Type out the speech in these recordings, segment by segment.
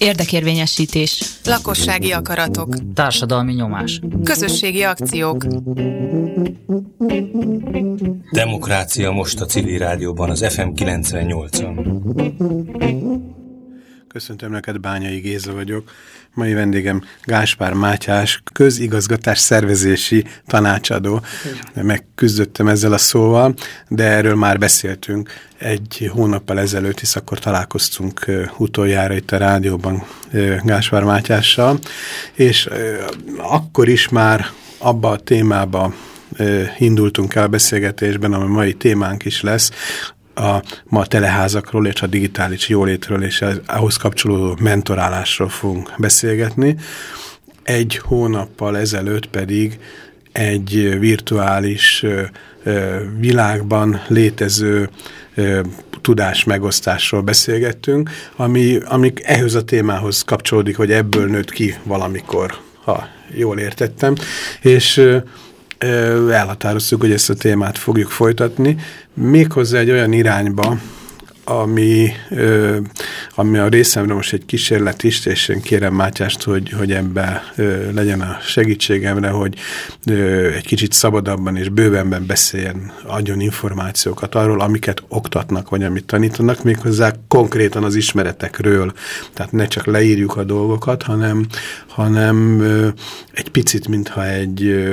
Érdekérvényesítés. Lakossági akaratok. Társadalmi nyomás. Közösségi akciók. Demokrácia most a civil rádióban, az FM 98-on. Köszöntöm neked, Bányai Géza vagyok. Mai vendégem Gáspár Mátyás, közigazgatás szervezési tanácsadó. Megküzdöttem ezzel a szóval, de erről már beszéltünk. Egy hónappal ezelőtt, hisz akkor találkoztunk utoljára itt a rádióban Gáspár Mátyással, és akkor is már abba a témába indultunk el a beszélgetésben, ami mai témánk is lesz, a ma teleházakról és a digitális jólétről és ahhoz kapcsolódó mentorálásról fogunk beszélgetni. Egy hónappal ezelőtt pedig egy virtuális világban létező tudás megosztásról beszélgettünk, ami, ami ehhez a témához kapcsolódik, hogy ebből nőtt ki valamikor, ha jól értettem, és elhatároztuk, hogy ezt a témát fogjuk folytatni, méghozzá egy olyan irányba, ami, ö, ami a részemre most egy kísérlet is, és én kérem Mátyást, hogy, hogy ebbe legyen a segítségemre, hogy egy kicsit szabadabban és bővenben beszéljen, adjon információkat arról, amiket oktatnak, vagy amit tanítanak, méghozzá konkrétan az ismeretekről. Tehát ne csak leírjuk a dolgokat, hanem, hanem egy picit, mintha egy,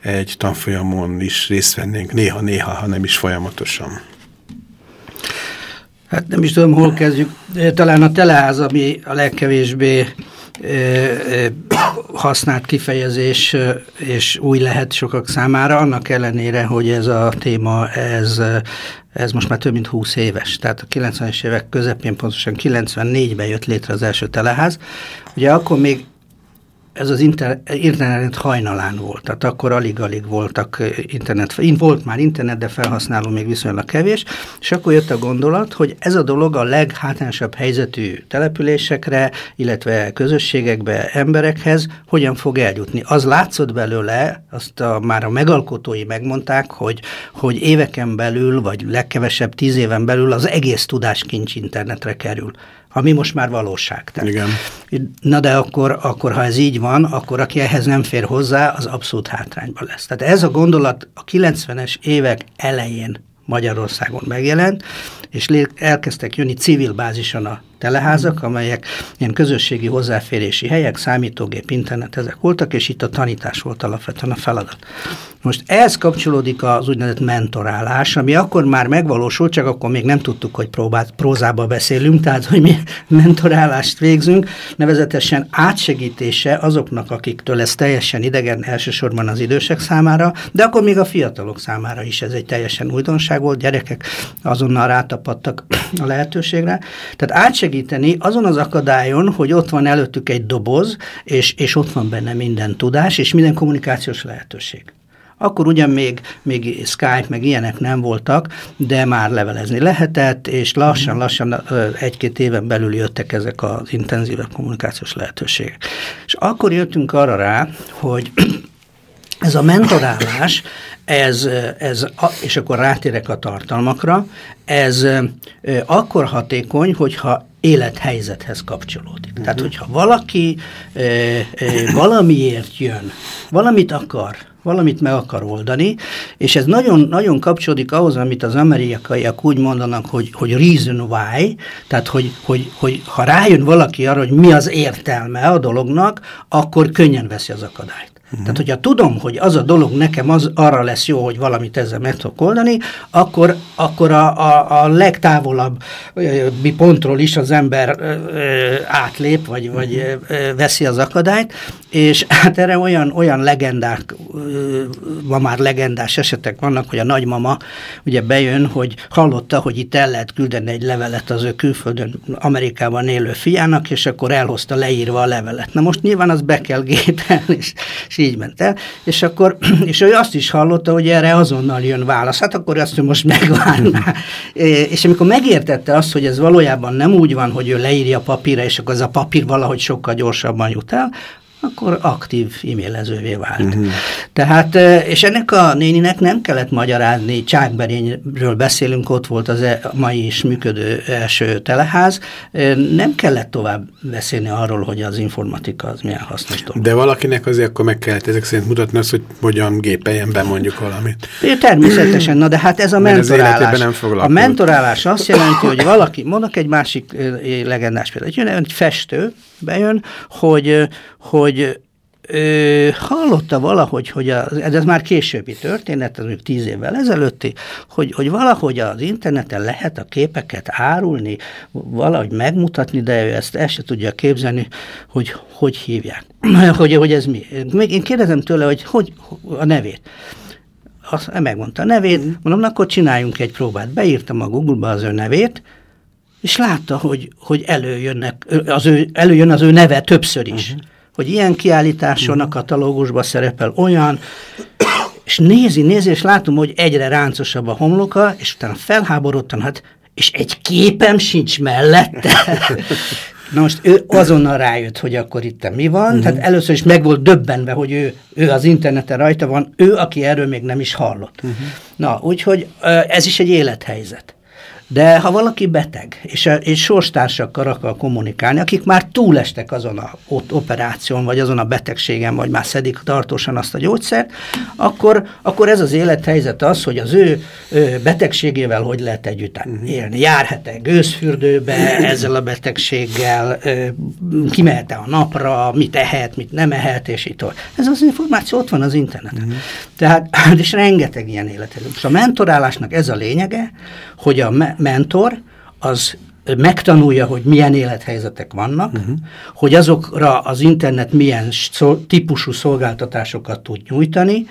egy tanfolyamon is részt vennénk, néha-néha, hanem is folyamatosan. Hát nem is tudom, hol kezdjük. Talán a teleház, ami a legkevésbé használt kifejezés, és új lehet sokak számára, annak ellenére, hogy ez a téma, ez, ez most már több mint 20 éves. Tehát a 90-es évek közepén, pontosan 94-ben jött létre az első teleház. Ugye akkor még ez az internet hajnalán volt, tehát akkor alig-alig voltak internet, volt már internet, de felhasználó még viszonylag kevés, és akkor jött a gondolat, hogy ez a dolog a leghátrányosabb helyzetű településekre, illetve közösségekbe, emberekhez hogyan fog eljutni. Az látszott belőle, azt a, már a megalkotói megmondták, hogy, hogy éveken belül, vagy legkevesebb tíz éven belül az egész tudáskincs internetre kerül ami most már valóság. Tehát, Igen. Na de akkor, akkor, ha ez így van, akkor aki ehhez nem fér hozzá, az abszolút hátrányban lesz. Tehát ez a gondolat a 90-es évek elején Magyarországon megjelent, és elkezdtek jönni civil bázison a teleházak, amelyek ilyen közösségi hozzáférési helyek, számítógép, internet, ezek voltak, és itt a tanítás volt alapvetően a feladat. Most ehhez kapcsolódik az úgynevezett mentorálás, ami akkor már megvalósult, csak akkor még nem tudtuk, hogy próbát, prózába beszélünk, tehát hogy mi mentorálást végzünk, nevezetesen átsegítése azoknak, akiktől ez teljesen idegen, elsősorban az idősek számára, de akkor még a fiatalok számára is ez egy teljesen újdonság volt, gyerekek azonnal rátapadtak a lehetőségre. Tehát átsegíteni azon az akadályon, hogy ott van előttük egy doboz, és, és ott van benne minden tudás, és minden kommunikációs lehetőség. Akkor ugyan még, még Skype, meg ilyenek nem voltak, de már levelezni lehetett, és lassan-lassan egy-két éven belül jöttek ezek az intenzívebb kommunikációs lehetőségek. És akkor jöttünk arra rá, hogy ez a mentorálás, ez, ez, és akkor rátérek a tartalmakra, ez akkor hatékony, hogyha élethelyzethez kapcsolódik. Uh-huh. Tehát, hogyha valaki e, e, valamiért jön, valamit akar, valamit meg akar oldani, és ez nagyon, nagyon kapcsolódik ahhoz, amit az amerikaiak úgy mondanak, hogy, hogy reason why, tehát hogy, hogy, hogy ha rájön valaki arra, hogy mi az értelme a dolognak, akkor könnyen veszi az akadályt. Uh-huh. Tehát, hogyha tudom, hogy az a dolog nekem az arra lesz jó, hogy valamit ezzel meg tudok oldani, akkor, akkor a, a, a legtávolabb mi pontról is az ember ö, átlép, vagy, vagy ö, veszi az akadályt, és hát erre olyan, olyan legendák, ö, ma már legendás esetek vannak, hogy a nagymama ugye bejön, hogy hallotta, hogy itt el lehet küldeni egy levelet az ő külföldön, Amerikában élő fiának, és akkor elhozta leírva a levelet. Na most nyilván az be kell gépelni, és, és így ment el, és akkor, és ő azt is hallotta, hogy erre azonnal jön válasz, hát akkor azt ő most megvárná. és amikor megértette azt, hogy ez valójában nem úgy van, hogy ő leírja papírra, és akkor az a papír valahogy sokkal gyorsabban jut el, akkor aktív e-mailezővé vált. Uh-huh. Tehát, és ennek a néninek nem kellett magyarázni, Csákberényről beszélünk, ott volt az e, mai is működő első teleház, nem kellett tovább beszélni arról, hogy az informatika az milyen hasznos dolog. De valakinek azért akkor meg kellett ezek szerint mutatni azt, hogy hogyan gépeljen be mondjuk valamit. Természetesen, na de hát ez a mentorálás. Nem a mentorálás azt jelenti, hogy valaki, mondok egy másik legendás példát, jön egy festő, bejön, hogy, hogy ö, hallotta valahogy, hogy a, ez már későbbi történet, ez még tíz évvel ezelőtti, hogy, hogy valahogy az interneten lehet a képeket árulni, valahogy megmutatni, de ő ezt el se tudja képzelni, hogy hogy hívják, hogy, hogy ez mi. Még én kérdezem tőle, hogy, hogy a nevét azt megmondta a nevét, mondom, na, akkor csináljunk egy próbát. Beírtam a Google-ba az ő nevét, és látta, hogy, hogy előjönnek, az ő, előjön az ő neve többször is. Uh-huh. Hogy ilyen kiállításon a katalógusban szerepel olyan, és nézi, nézi, és látom, hogy egyre ráncosabb a homloka, és utána felháborodtam, hát, és egy képem sincs mellette. Na most ő azonnal rájött, hogy akkor itt mi van, uh-huh. tehát először is meg volt döbbenve, hogy ő, ő az interneten rajta van, ő, aki erről még nem is hallott. Uh-huh. Na, úgyhogy ez is egy élethelyzet. De ha valaki beteg, és, és sorstársakkal akar kommunikálni, akik már túlestek azon a ott operáción, vagy azon a betegségen, vagy már szedik tartósan azt a gyógyszert, akkor, akkor ez az élethelyzet az, hogy az ő, ő betegségével hogy lehet együtt mhm. élni. Járhat-e gőzfürdőbe ezzel a betegséggel, kimehet-e a napra, mit ehet, mit nem ehet, és tovább. Ez az információ ott van az interneten. Uh-huh. Tehát, és rengeteg ilyen élethelyzet. A mentorálásnak ez a lényege, hogy a mentor az megtanulja, hogy milyen élethelyzetek vannak, uh-huh. hogy azokra az internet milyen típusú szolgáltatásokat tud nyújtani,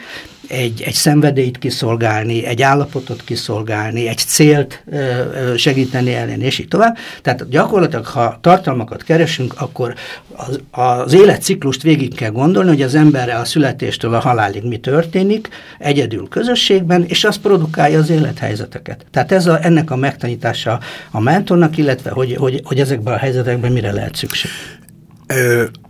egy, egy szenvedélyt kiszolgálni, egy állapotot kiszolgálni, egy célt segíteni ellen, és így tovább. Tehát gyakorlatilag, ha tartalmakat keresünk, akkor az, az életciklust végig kell gondolni, hogy az emberre a születéstől a halálig mi történik, egyedül közösségben, és az produkálja az élethelyzeteket. Tehát ez a, ennek a megtanítása a mentornak, illetve hogy, hogy, hogy ezekben a helyzetekben mire lehet szükség.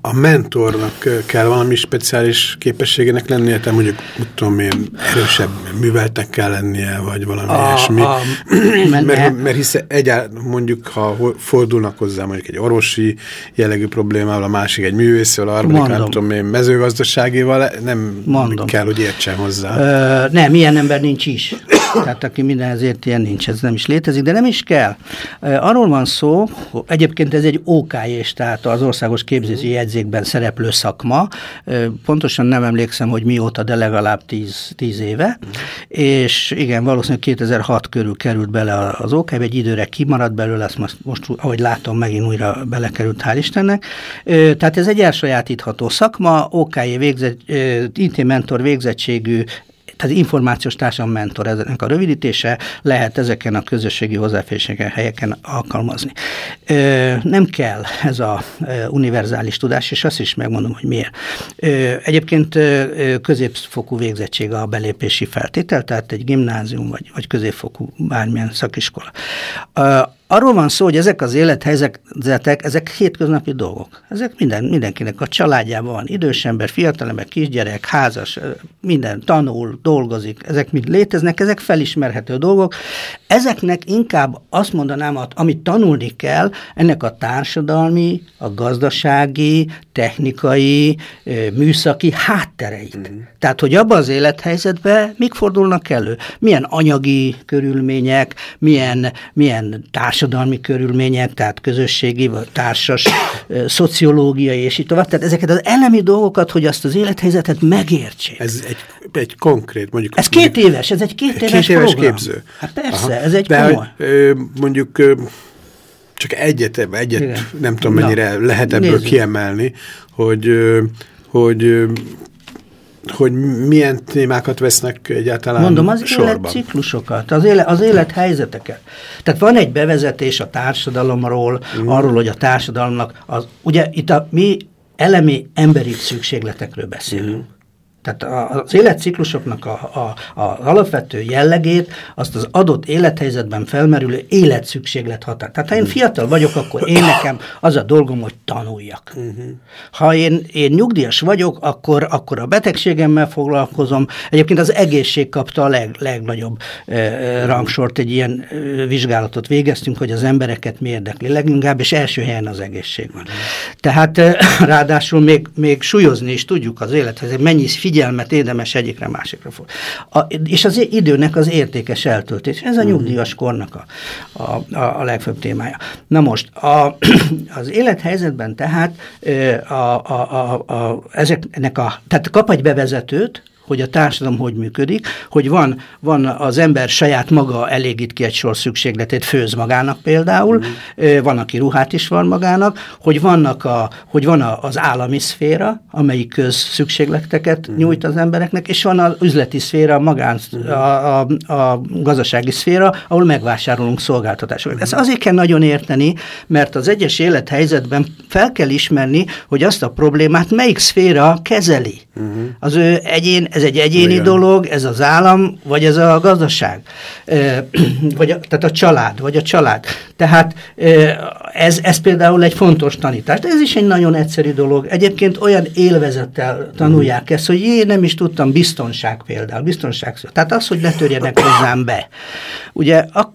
A mentornak kell valami speciális képességének lennie, te mondjuk, tudom én, erősebb műveltek kell lennie, vagy valami a, ilyesmi. A, mert, mert hisz egyált, mondjuk, ha fordulnak hozzá mondjuk egy orvosi jellegű problémával, a másik egy művészről, a harmadik, nem tudom én, mezőgazdaságival, nem Mondom. kell, hogy értsen hozzá. Ö, nem, ilyen ember nincs is. Tehát aki mindenhez ért, ilyen nincs, ez nem is létezik, de nem is kell. Arról van szó, egyébként ez egy OKJ, tehát az Országos Képzési Jegyzékben szereplő szakma. Pontosan nem emlékszem, hogy mióta, de legalább tíz, tíz éve. És igen, valószínűleg 2006 körül került bele az OKJ, egy időre kimaradt belőle, ezt most, most ahogy látom, megint újra belekerült, hál' Istennek. Tehát ez egy elsajátítható szakma, OKJ végzett, IT mentor végzettségű tehát információs társadalom mentor ezeknek a rövidítése lehet ezeken a közösségi hozzáféréseken helyeken alkalmazni. Nem kell ez a univerzális tudás, és azt is megmondom, hogy miért. Egyébként középfokú végzettség a belépési feltétel, tehát egy gimnázium vagy, vagy középfokú bármilyen szakiskola. Arról van szó, hogy ezek az élethelyzetek, ezek hétköznapi dolgok. Ezek minden, mindenkinek a családjában van. Idős ember, fiatalember, kisgyerek, házas, minden tanul, dolgozik. Ezek mind léteznek, ezek felismerhető dolgok. Ezeknek inkább azt mondanám, amit tanulni kell, ennek a társadalmi, a gazdasági, technikai, műszaki háttereit. Mm. Tehát, hogy abban az élethelyzetben mik fordulnak elő? Milyen anyagi körülmények, milyen, milyen társadalmi társadalmi körülmények, tehát közösségi, vagy társas, szociológiai, és így tovább. Tehát ezeket az elemi dolgokat, hogy azt az élethelyzetet megértsék. Ez egy, egy konkrét, mondjuk... Ez két éves, ez egy két éves, két éves program. képző. Hát persze, Aha. ez egy De komoly. Hogy, mondjuk csak egyet, egyet Igen. nem tudom mennyire Na, lehet ebből nézzük. kiemelni, hogy, hogy hogy milyen témákat vesznek egyáltalán Mondom, az sorban. életciklusokat, az, élet, az élethelyzeteket. Tehát van egy bevezetés a társadalomról, mm. arról, hogy a társadalomnak, az, ugye itt a mi elemi emberi szükségletekről beszélünk. Mm. Tehát az életciklusoknak a, a, a alapvető jellegét azt az adott élethelyzetben felmerülő életszükséglet határ. Tehát ha én fiatal vagyok, akkor én nekem az a dolgom, hogy tanuljak. Ha én, én nyugdíjas vagyok, akkor, akkor a betegségemmel foglalkozom. Egyébként az egészség kapta a leg, legnagyobb e, rangsort, egy ilyen e, vizsgálatot végeztünk, hogy az embereket mi érdekli leginkább, és első helyen az egészség van. Tehát e, ráadásul még, még súlyozni is tudjuk az élethez, mennyi figyelmet érdemes egyikre másikra fog. A, és az időnek az értékes eltöltés. Ez a mhm. nyugdíjas kornak a, a, a, a legfőbb témája. Na most, a, az élethelyzetben tehát a, a, a, a, ezeknek a, tehát kap egy bevezetőt, hogy a társadalom hogy működik, hogy van, van az ember saját maga elégít ki egy sor szükségletét, főz magának például, mm. van, aki ruhát is van magának, hogy, vannak a, hogy van a, az állami szféra, amelyik közszükségleteket mm. nyújt az embereknek, és van az üzleti szféra, a magán, mm. a, a, a gazdasági szféra, ahol megvásárolunk szolgáltatásokat. Mm. Ezt azért kell nagyon érteni, mert az egyes élethelyzetben fel kell ismerni, hogy azt a problémát melyik szféra kezeli. Mm. Az ő egyén ez egy egyéni Igen. dolog, ez az állam, vagy ez a gazdaság, vagy a, tehát a család, vagy a család. Tehát ez, ez például egy fontos tanítás. De ez is egy nagyon egyszerű dolog. Egyébként olyan élvezettel tanulják ezt, hogy én nem is tudtam, biztonság például, biztonság. Tehát az, hogy letörjenek hozzám be. Ugye, a,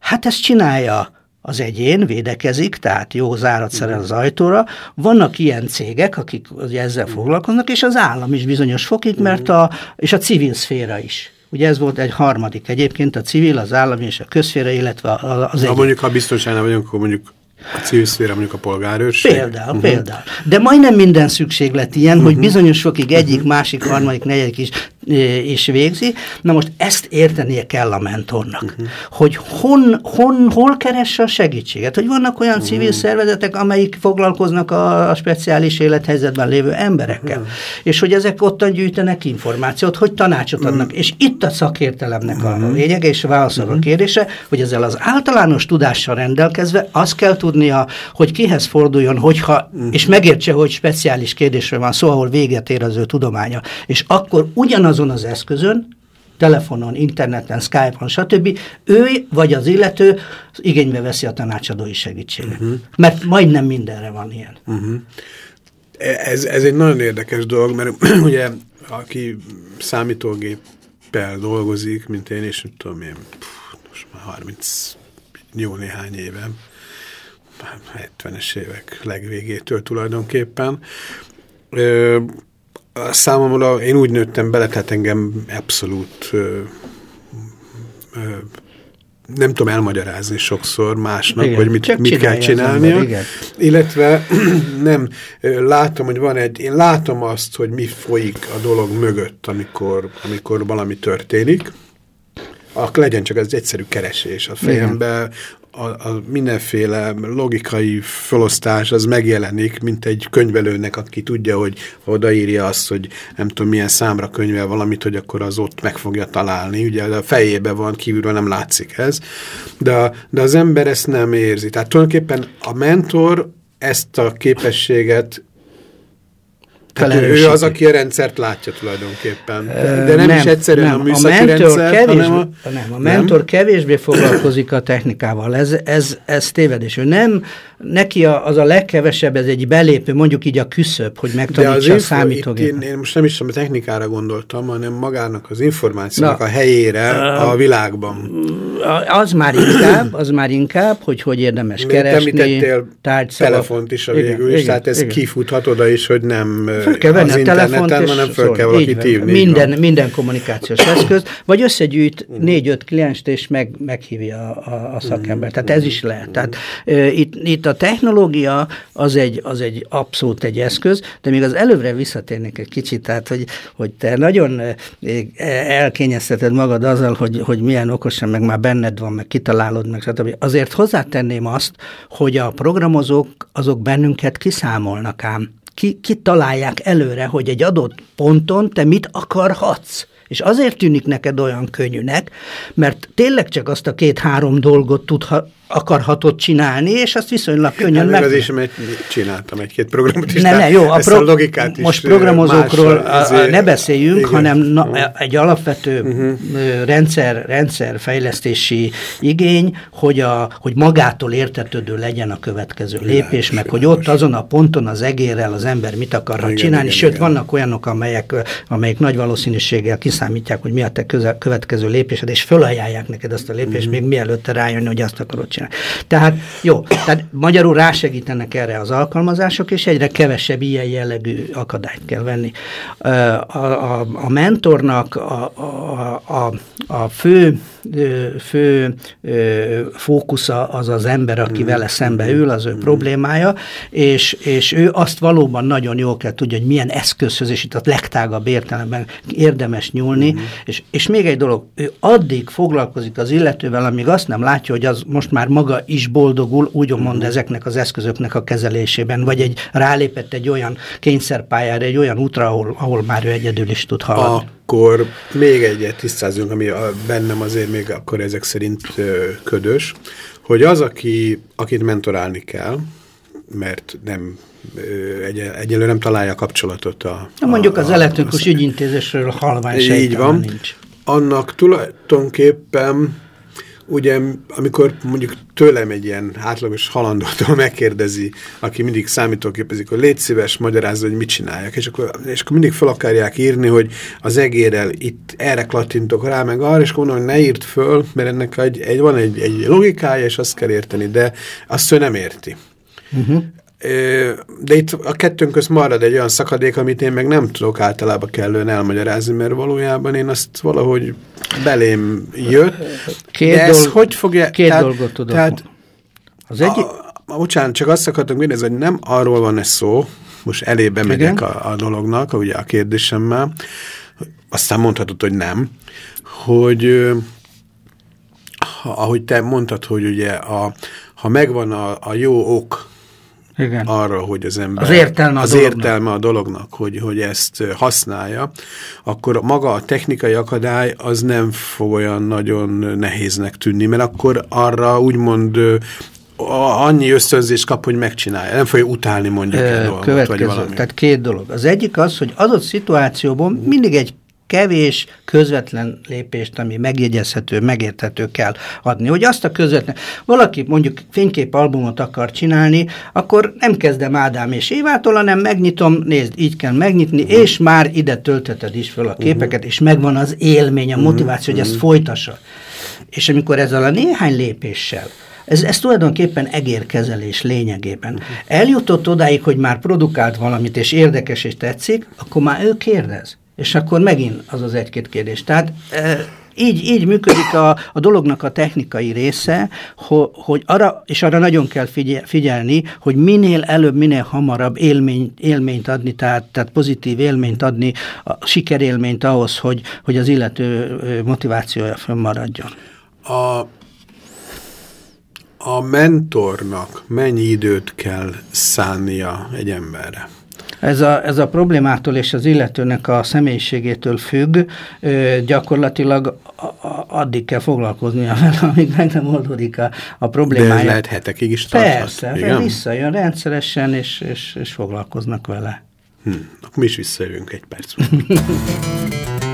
hát ezt csinálja az egyén védekezik, tehát jó zárat szerel az ajtóra. Vannak ilyen cégek, akik ezzel foglalkoznak, és az állam is bizonyos fokig, mert a, és a civil szféra is. Ugye ez volt egy harmadik egyébként, a civil, az állami és a közféra, illetve az egyén. Ha mondjuk, ha biztonságnál vagyunk, akkor mondjuk a civil szféra mondjuk a polgárőrség? Például, uh-huh. például. De majdnem minden szükséglet ilyen, uh-huh. hogy mhm. bizonyos fokig egyik, uh-huh. másik, harmadik, negyedik is, is végzi. Na most ezt értenie kell a mentornak, uh-huh. hogy hon, hon, hol keresse a segítséget, hogy vannak olyan uh-huh. civil szervezetek, amelyik foglalkoznak a, a speciális élethelyzetben lévő emberekkel, uh-huh. és hogy ezek ottan gyűjtenek információt, hogy tanácsot adnak, uh-huh. és itt a szakértelemnek uh-huh. a lényege, és válaszol uh-huh. a kérdése, hogy ezzel az általános tudással rendelkezve azt kell tudnia, hogy kihez forduljon, hogyha, uh-huh. és megértse, hogy speciális kérdésről van szó, ahol véget ér az ő tudománya. És akkor ugyanazon az eszközön, telefonon, interneten, Skype-on, stb. ő vagy az illető igénybe veszi a tanácsadói segítséget. Uh-huh. Mert majdnem mindenre van ilyen. Uh-huh. Ez, ez egy nagyon érdekes dolog, mert ugye aki számítógéppel dolgozik, mint én, és tudom én, most már 30 jó néhány éve, 70-es évek legvégétől tulajdonképpen. Ö, számomra én úgy nőttem bele, tehát engem abszolút ö, ö, nem tudom elmagyarázni sokszor másnak, igen, hogy mit, mit kell csinálnia. Ember, Illetve nem, látom, hogy van egy, én látom azt, hogy mi folyik a dolog mögött, amikor, amikor valami történik, akkor legyen csak az egyszerű keresés a fejembe, a, a mindenféle logikai felosztás az megjelenik, mint egy könyvelőnek, aki tudja, hogy odaírja azt, hogy nem tudom milyen számra könyvel valamit, hogy akkor az ott meg fogja találni. Ugye a fejébe van, kívülről nem látszik ez. De, de az ember ezt nem érzi. Tehát tulajdonképpen a mentor ezt a képességet tehát ő az, aki a rendszert látja tulajdonképpen. De nem, nem is egyszerűen nem, a műszaki a mentor rendszer, kevésbé, hanem a... Nem, a mentor nem? kevésbé foglalkozik a technikával. Ez, ez, ez tévedés. Ő nem, neki a, az a legkevesebb, ez egy belépő, mondjuk így a küszöb, hogy megtanítsa a számítógépet. Én, én most nem is a technikára gondoltam, hanem magának az információnak Na, a helyére a, a világban. Az már inkább, az már inkább, hogy hogy érdemes Mint keresni. Tárgyszavak. telefont is a végül igen, is, igen, tehát ez igen. kifuthat oda is, hogy nem föl kell venni az a és hanem föl kell valakit hívni. Minden, minden kommunikációs eszköz, vagy összegyűjt négy-öt klienst, és meg, meghívja a, a, a szakember. Tehát ez is lehet. Tehát uh, itt, itt a technológia az egy, az egy abszolút egy eszköz, de még az előbbre visszatérnék egy kicsit, tehát hogy, hogy te nagyon elkényezteted magad azzal, hogy, hogy milyen okosan, meg már benned van, meg kitalálod, meg stb. Azért hozzátenném azt, hogy a programozók azok bennünket kiszámolnak ám ki, találják előre, hogy egy adott ponton te mit akarhatsz És azért tűnik neked olyan könnyűnek, mert tényleg csak azt a két-három dolgot tudha, akarhatod csinálni, és azt viszonylag könnyen meg... Az is, mert csináltam egy-két programot is. Ne, ne, jó, a, pro... a logikát is most programozókról más, a, a, ne beszéljünk, igen. hanem na, egy alapvető uh-huh. rendszer, rendszerfejlesztési igény, hogy, a, hogy magától értetődő legyen a következő lépés, meg hogy ott azon a ponton az egérrel az ember mit akar igen, csinálni, igen, sőt, igen. vannak olyanok, amelyek, amelyek nagy valószínűséggel kiszámítják, hogy mi a te közel, következő lépésed, és fölajánlják neked azt a lépést, uh-huh. még mielőtt te rájönni, hogy azt akarod csinálni. Tehát jó, tehát magyarul rásegítenek erre az alkalmazások, és egyre kevesebb ilyen jellegű akadályt kell venni. A, a, a mentornak a, a, a, a fő fő fókusza az az ember, aki vele szembe ül, az ő problémája, és, és ő azt valóban nagyon jól kell tudja, hogy milyen eszközhöz, és itt a legtágabb értelemben érdemes nyúlni, mm. és, és még egy dolog, ő addig foglalkozik az illetővel, amíg azt nem látja, hogy az most már maga is boldogul, úgy mond mm. ezeknek az eszközöknek a kezelésében, vagy egy rálépett egy olyan kényszerpályára, egy olyan útra, ahol, ahol már ő egyedül is tud haladni. A akkor még egyet tisztázunk, ami a, bennem azért még akkor ezek szerint ö, ködös, hogy az, aki, akit mentorálni kell, mert nem egy, egyelőre nem találja kapcsolatot a... Na mondjuk a, az elektronikus ügyintézésről halvány Így van. Nincs. Annak tulajdonképpen ugye amikor mondjuk tőlem egy ilyen átlagos halandótól megkérdezi, aki mindig számítógépezik, hogy légy szíves, magyarázza, hogy mit csináljak, és akkor, és akkor mindig fel akarják írni, hogy az egérrel itt erre klattintok rá, meg arra, és akkor mondom, hogy ne írt föl, mert ennek egy, egy, van egy, egy logikája, és azt kell érteni, de azt ő nem érti. Uh mhm. -huh. De itt a kettőnk közt marad egy olyan szakadék, amit én meg nem tudok általában kellően elmagyarázni, mert valójában én azt valahogy belém jött. Két, de ez hogy fogja, két tehát, dolgot tudok. Tehát, az egyik... A, a, bocsánat, csak azt akartam kérdezni, hogy nem arról van ez szó, most elébe Igen? megyek a, a dolognak, ugye a kérdésemmel, aztán mondhatod, hogy nem, hogy ha, ahogy te mondtad, hogy ugye a, ha megvan a, a jó ok, igen. arra, hogy az ember az értelme a, az dolognak. értelme a dolognak, hogy, hogy ezt használja, akkor maga a technikai akadály az nem fog olyan nagyon nehéznek tűnni, mert akkor arra úgymond annyi ösztönzést kap, hogy megcsinálja. Nem fogja utálni mondjuk egy dolgot, vagy valami. Tehát két dolog. Az egyik az, hogy adott szituációban mindig egy kevés közvetlen lépést, ami megjegyezhető, megérthető kell adni. Hogy azt a közvetlen, valaki mondjuk fényképalbumot akar csinálni, akkor nem kezdem Ádám és Évától, hanem megnyitom, nézd, így kell megnyitni, uh -huh. és már ide tölteted is föl a képeket, uh -huh. és megvan az élmény, a motiváció, uh -huh. hogy ezt folytassa. És amikor ezzel a néhány lépéssel ez, ez tulajdonképpen egérkezelés lényegében. Uh -huh. Eljutott odáig, hogy már produkált valamit, és érdekes, és tetszik, akkor már ő kérdez. És akkor megint az az egy-két kérdés. Tehát e, így, így működik a, a dolognak a technikai része, hogy, hogy arra, és arra nagyon kell figyel, figyelni, hogy minél előbb, minél hamarabb élmény, élményt adni, tehát, tehát pozitív élményt adni, a sikerélményt ahhoz, hogy, hogy az illető motivációja fönnmaradjon. A, a mentornak mennyi időt kell szánnia egy emberre? Ez a, ez a problémától és az illetőnek a személyiségétől függ, gyakorlatilag addig kell foglalkoznia vele, amíg meg nem oldódik a, a problémája. De ez lehet hetekig is tarthat. Persze, igen? visszajön rendszeresen, és, és, és foglalkoznak vele. Hm, akkor mi is visszajövünk egy perc.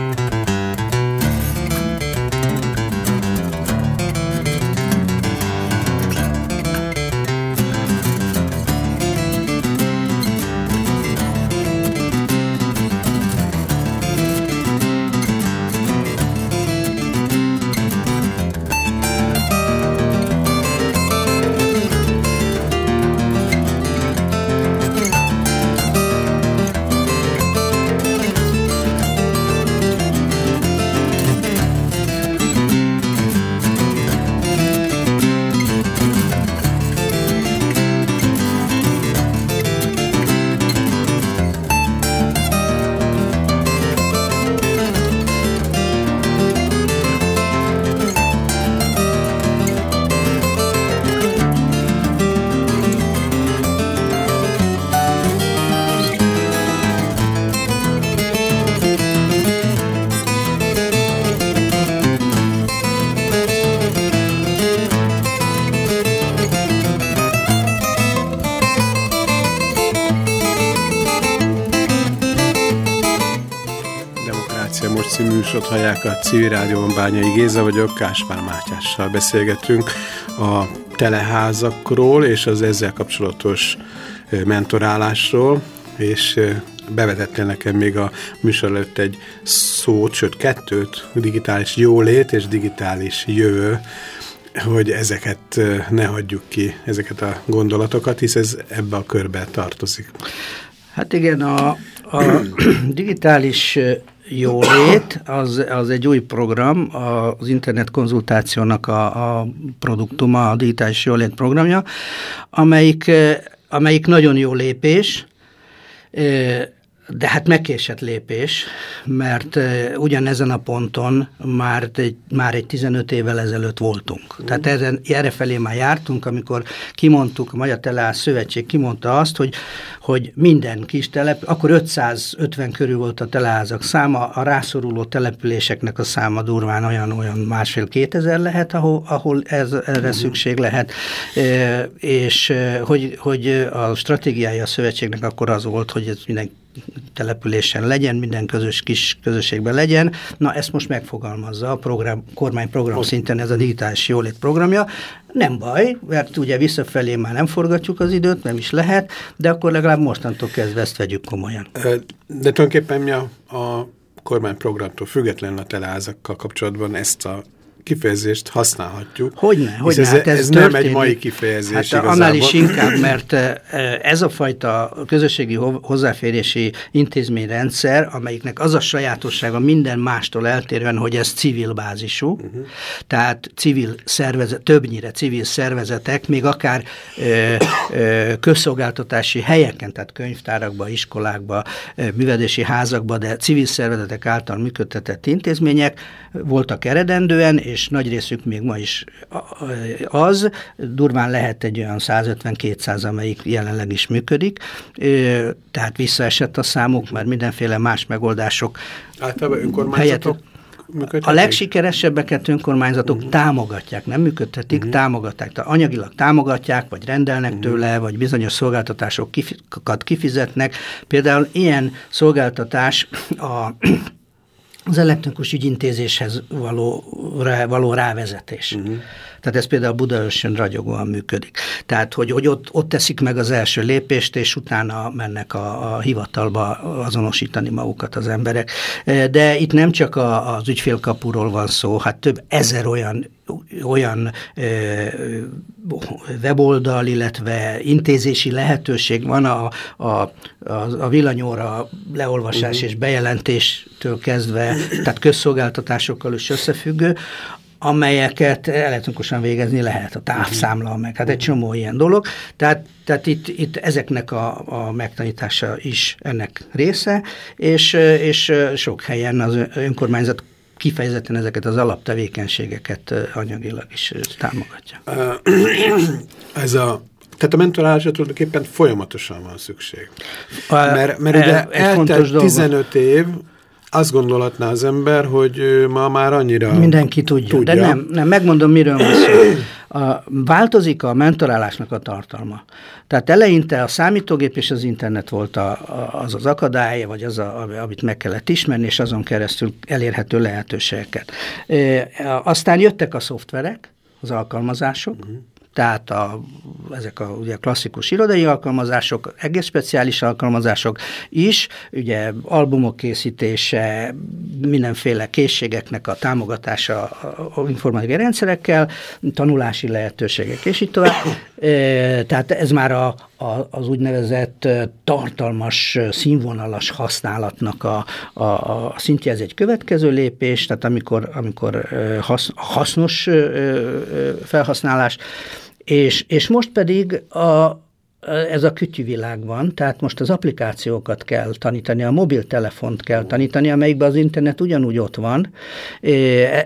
című műsort hallják a Civil Rádióban Bányai Géza vagyok, Káspár Mátyással beszélgetünk a teleházakról és az ezzel kapcsolatos mentorálásról, és bevetettél nekem még a műsor előtt egy szót, sőt kettőt, digitális jólét és digitális jövő, hogy ezeket ne hagyjuk ki, ezeket a gondolatokat, hisz ez ebbe a körbe tartozik. Hát igen, a, a digitális jólét az, az egy új program, az internet konzultációnak a, a produktuma, a digitális jólét programja, amelyik, amelyik nagyon jó lépés, de hát megkésett lépés, mert ugyanezen a ponton már egy, már egy 15 évvel ezelőtt voltunk. Mm. Tehát ezen, erre felé már jártunk, amikor kimondtuk, a Magyar Teleász Szövetség kimondta azt, hogy, hogy minden kis telep, akkor 550 körül volt a teleházak száma, a rászoruló településeknek a száma durván olyan, olyan másfél kétezer lehet, ahol, ahol ez, erre mm. szükség lehet, és hogy, hogy a stratégiája a szövetségnek akkor az volt, hogy ez minden településen legyen, minden közös kis közösségben legyen. Na ezt most megfogalmazza a program, kormányprogram szinten ez a digitális jólét programja. Nem baj, mert ugye visszafelé már nem forgatjuk az időt, nem is lehet, de akkor legalább mostantól kezdve ezt vegyük komolyan. De tulajdonképpen mi a, a kormányprogramtól függetlenül a teleházakkal kapcsolatban ezt a kifejezést használhatjuk. Hogyne, hogyne. Ez, hát ez, ez nem egy mai kifejezés hát igazából. Annál is inkább, mert eh, ez a fajta közösségi hozzáférési intézményrendszer, amelyiknek az a sajátossága minden mástól eltérően, hogy ez civil bázisú, uh -huh. tehát civil szervezet, többnyire civil szervezetek, még akár ö, ö, közszolgáltatási helyeken, tehát könyvtárakba, iskolákba, művelési házakba, de civil szervezetek által működtetett intézmények voltak eredendően, és nagy részük még ma is az, durván lehet egy olyan 150-200, amelyik jelenleg is működik, tehát visszaesett a számuk, mert mindenféle más megoldások Általában önkormányzatok A legsikeresebbeket önkormányzatok uh -huh. támogatják, nem működtetik, uh mhm. -huh. támogatják. Tehát anyagilag támogatják, vagy rendelnek uh mhm. -huh. tőle, vagy bizonyos szolgáltatásokat kifizetnek. Például ilyen szolgáltatás a az elektronikus ügyintézéshez való, való rávezetés. Uh mhm. -huh. Tehát ez például Budaörsön ragyogóan működik. Tehát, hogy, hogy ott, ott teszik meg az első lépést, és utána mennek a, a hivatalba azonosítani magukat az emberek. De itt nem csak a, az ügyfélkapuról van szó, hát több ezer olyan olyan ö, weboldal, illetve intézési lehetőség van a, a, a, villanyóra leolvasás uh mhm. -huh. és bejelentéstől kezdve, tehát közszolgáltatásokkal is összefüggő, amelyeket elektronikusan végezni lehet, a távszámla, meg hát egy csomó ilyen dolog. Tehát, tehát itt, itt ezeknek a, a megtanítása is ennek része, és, és sok helyen az önkormányzat kifejezetten ezeket az alaptevékenységeket anyagilag is támogatja. Ez a tehát a mentorálásra tulajdonképpen folyamatosan van szükség. Mert, mert ugye eltelt 15 dolog. év, azt gondolhatná az ember, hogy ma már annyira Mindenki tudja, tudja. de nem, nem, megmondom, miről van szó. A, változik a mentorálásnak a tartalma. Tehát eleinte a számítógép és az internet volt a, a, az az akadály, vagy az, a, amit meg kellett ismerni, és azon keresztül elérhető lehetőségeket. E, aztán jöttek a szoftverek, az alkalmazások, uh mhm. -huh tehát a, ezek a ugye klasszikus irodai alkalmazások, egész speciális alkalmazások is, ugye albumok készítése, mindenféle készségeknek a támogatása a informatikai rendszerekkel, tanulási lehetőségek, és így tovább. Tehát ez már a, a, az úgynevezett tartalmas, színvonalas használatnak a, a, a szintje, ez egy következő lépés, tehát amikor, amikor hasz, hasznos felhasználás, és, és most pedig a, ez a kütyűvilág van, tehát most az applikációkat kell tanítani, a mobiltelefont kell tanítani, amelyikben az internet ugyanúgy ott van.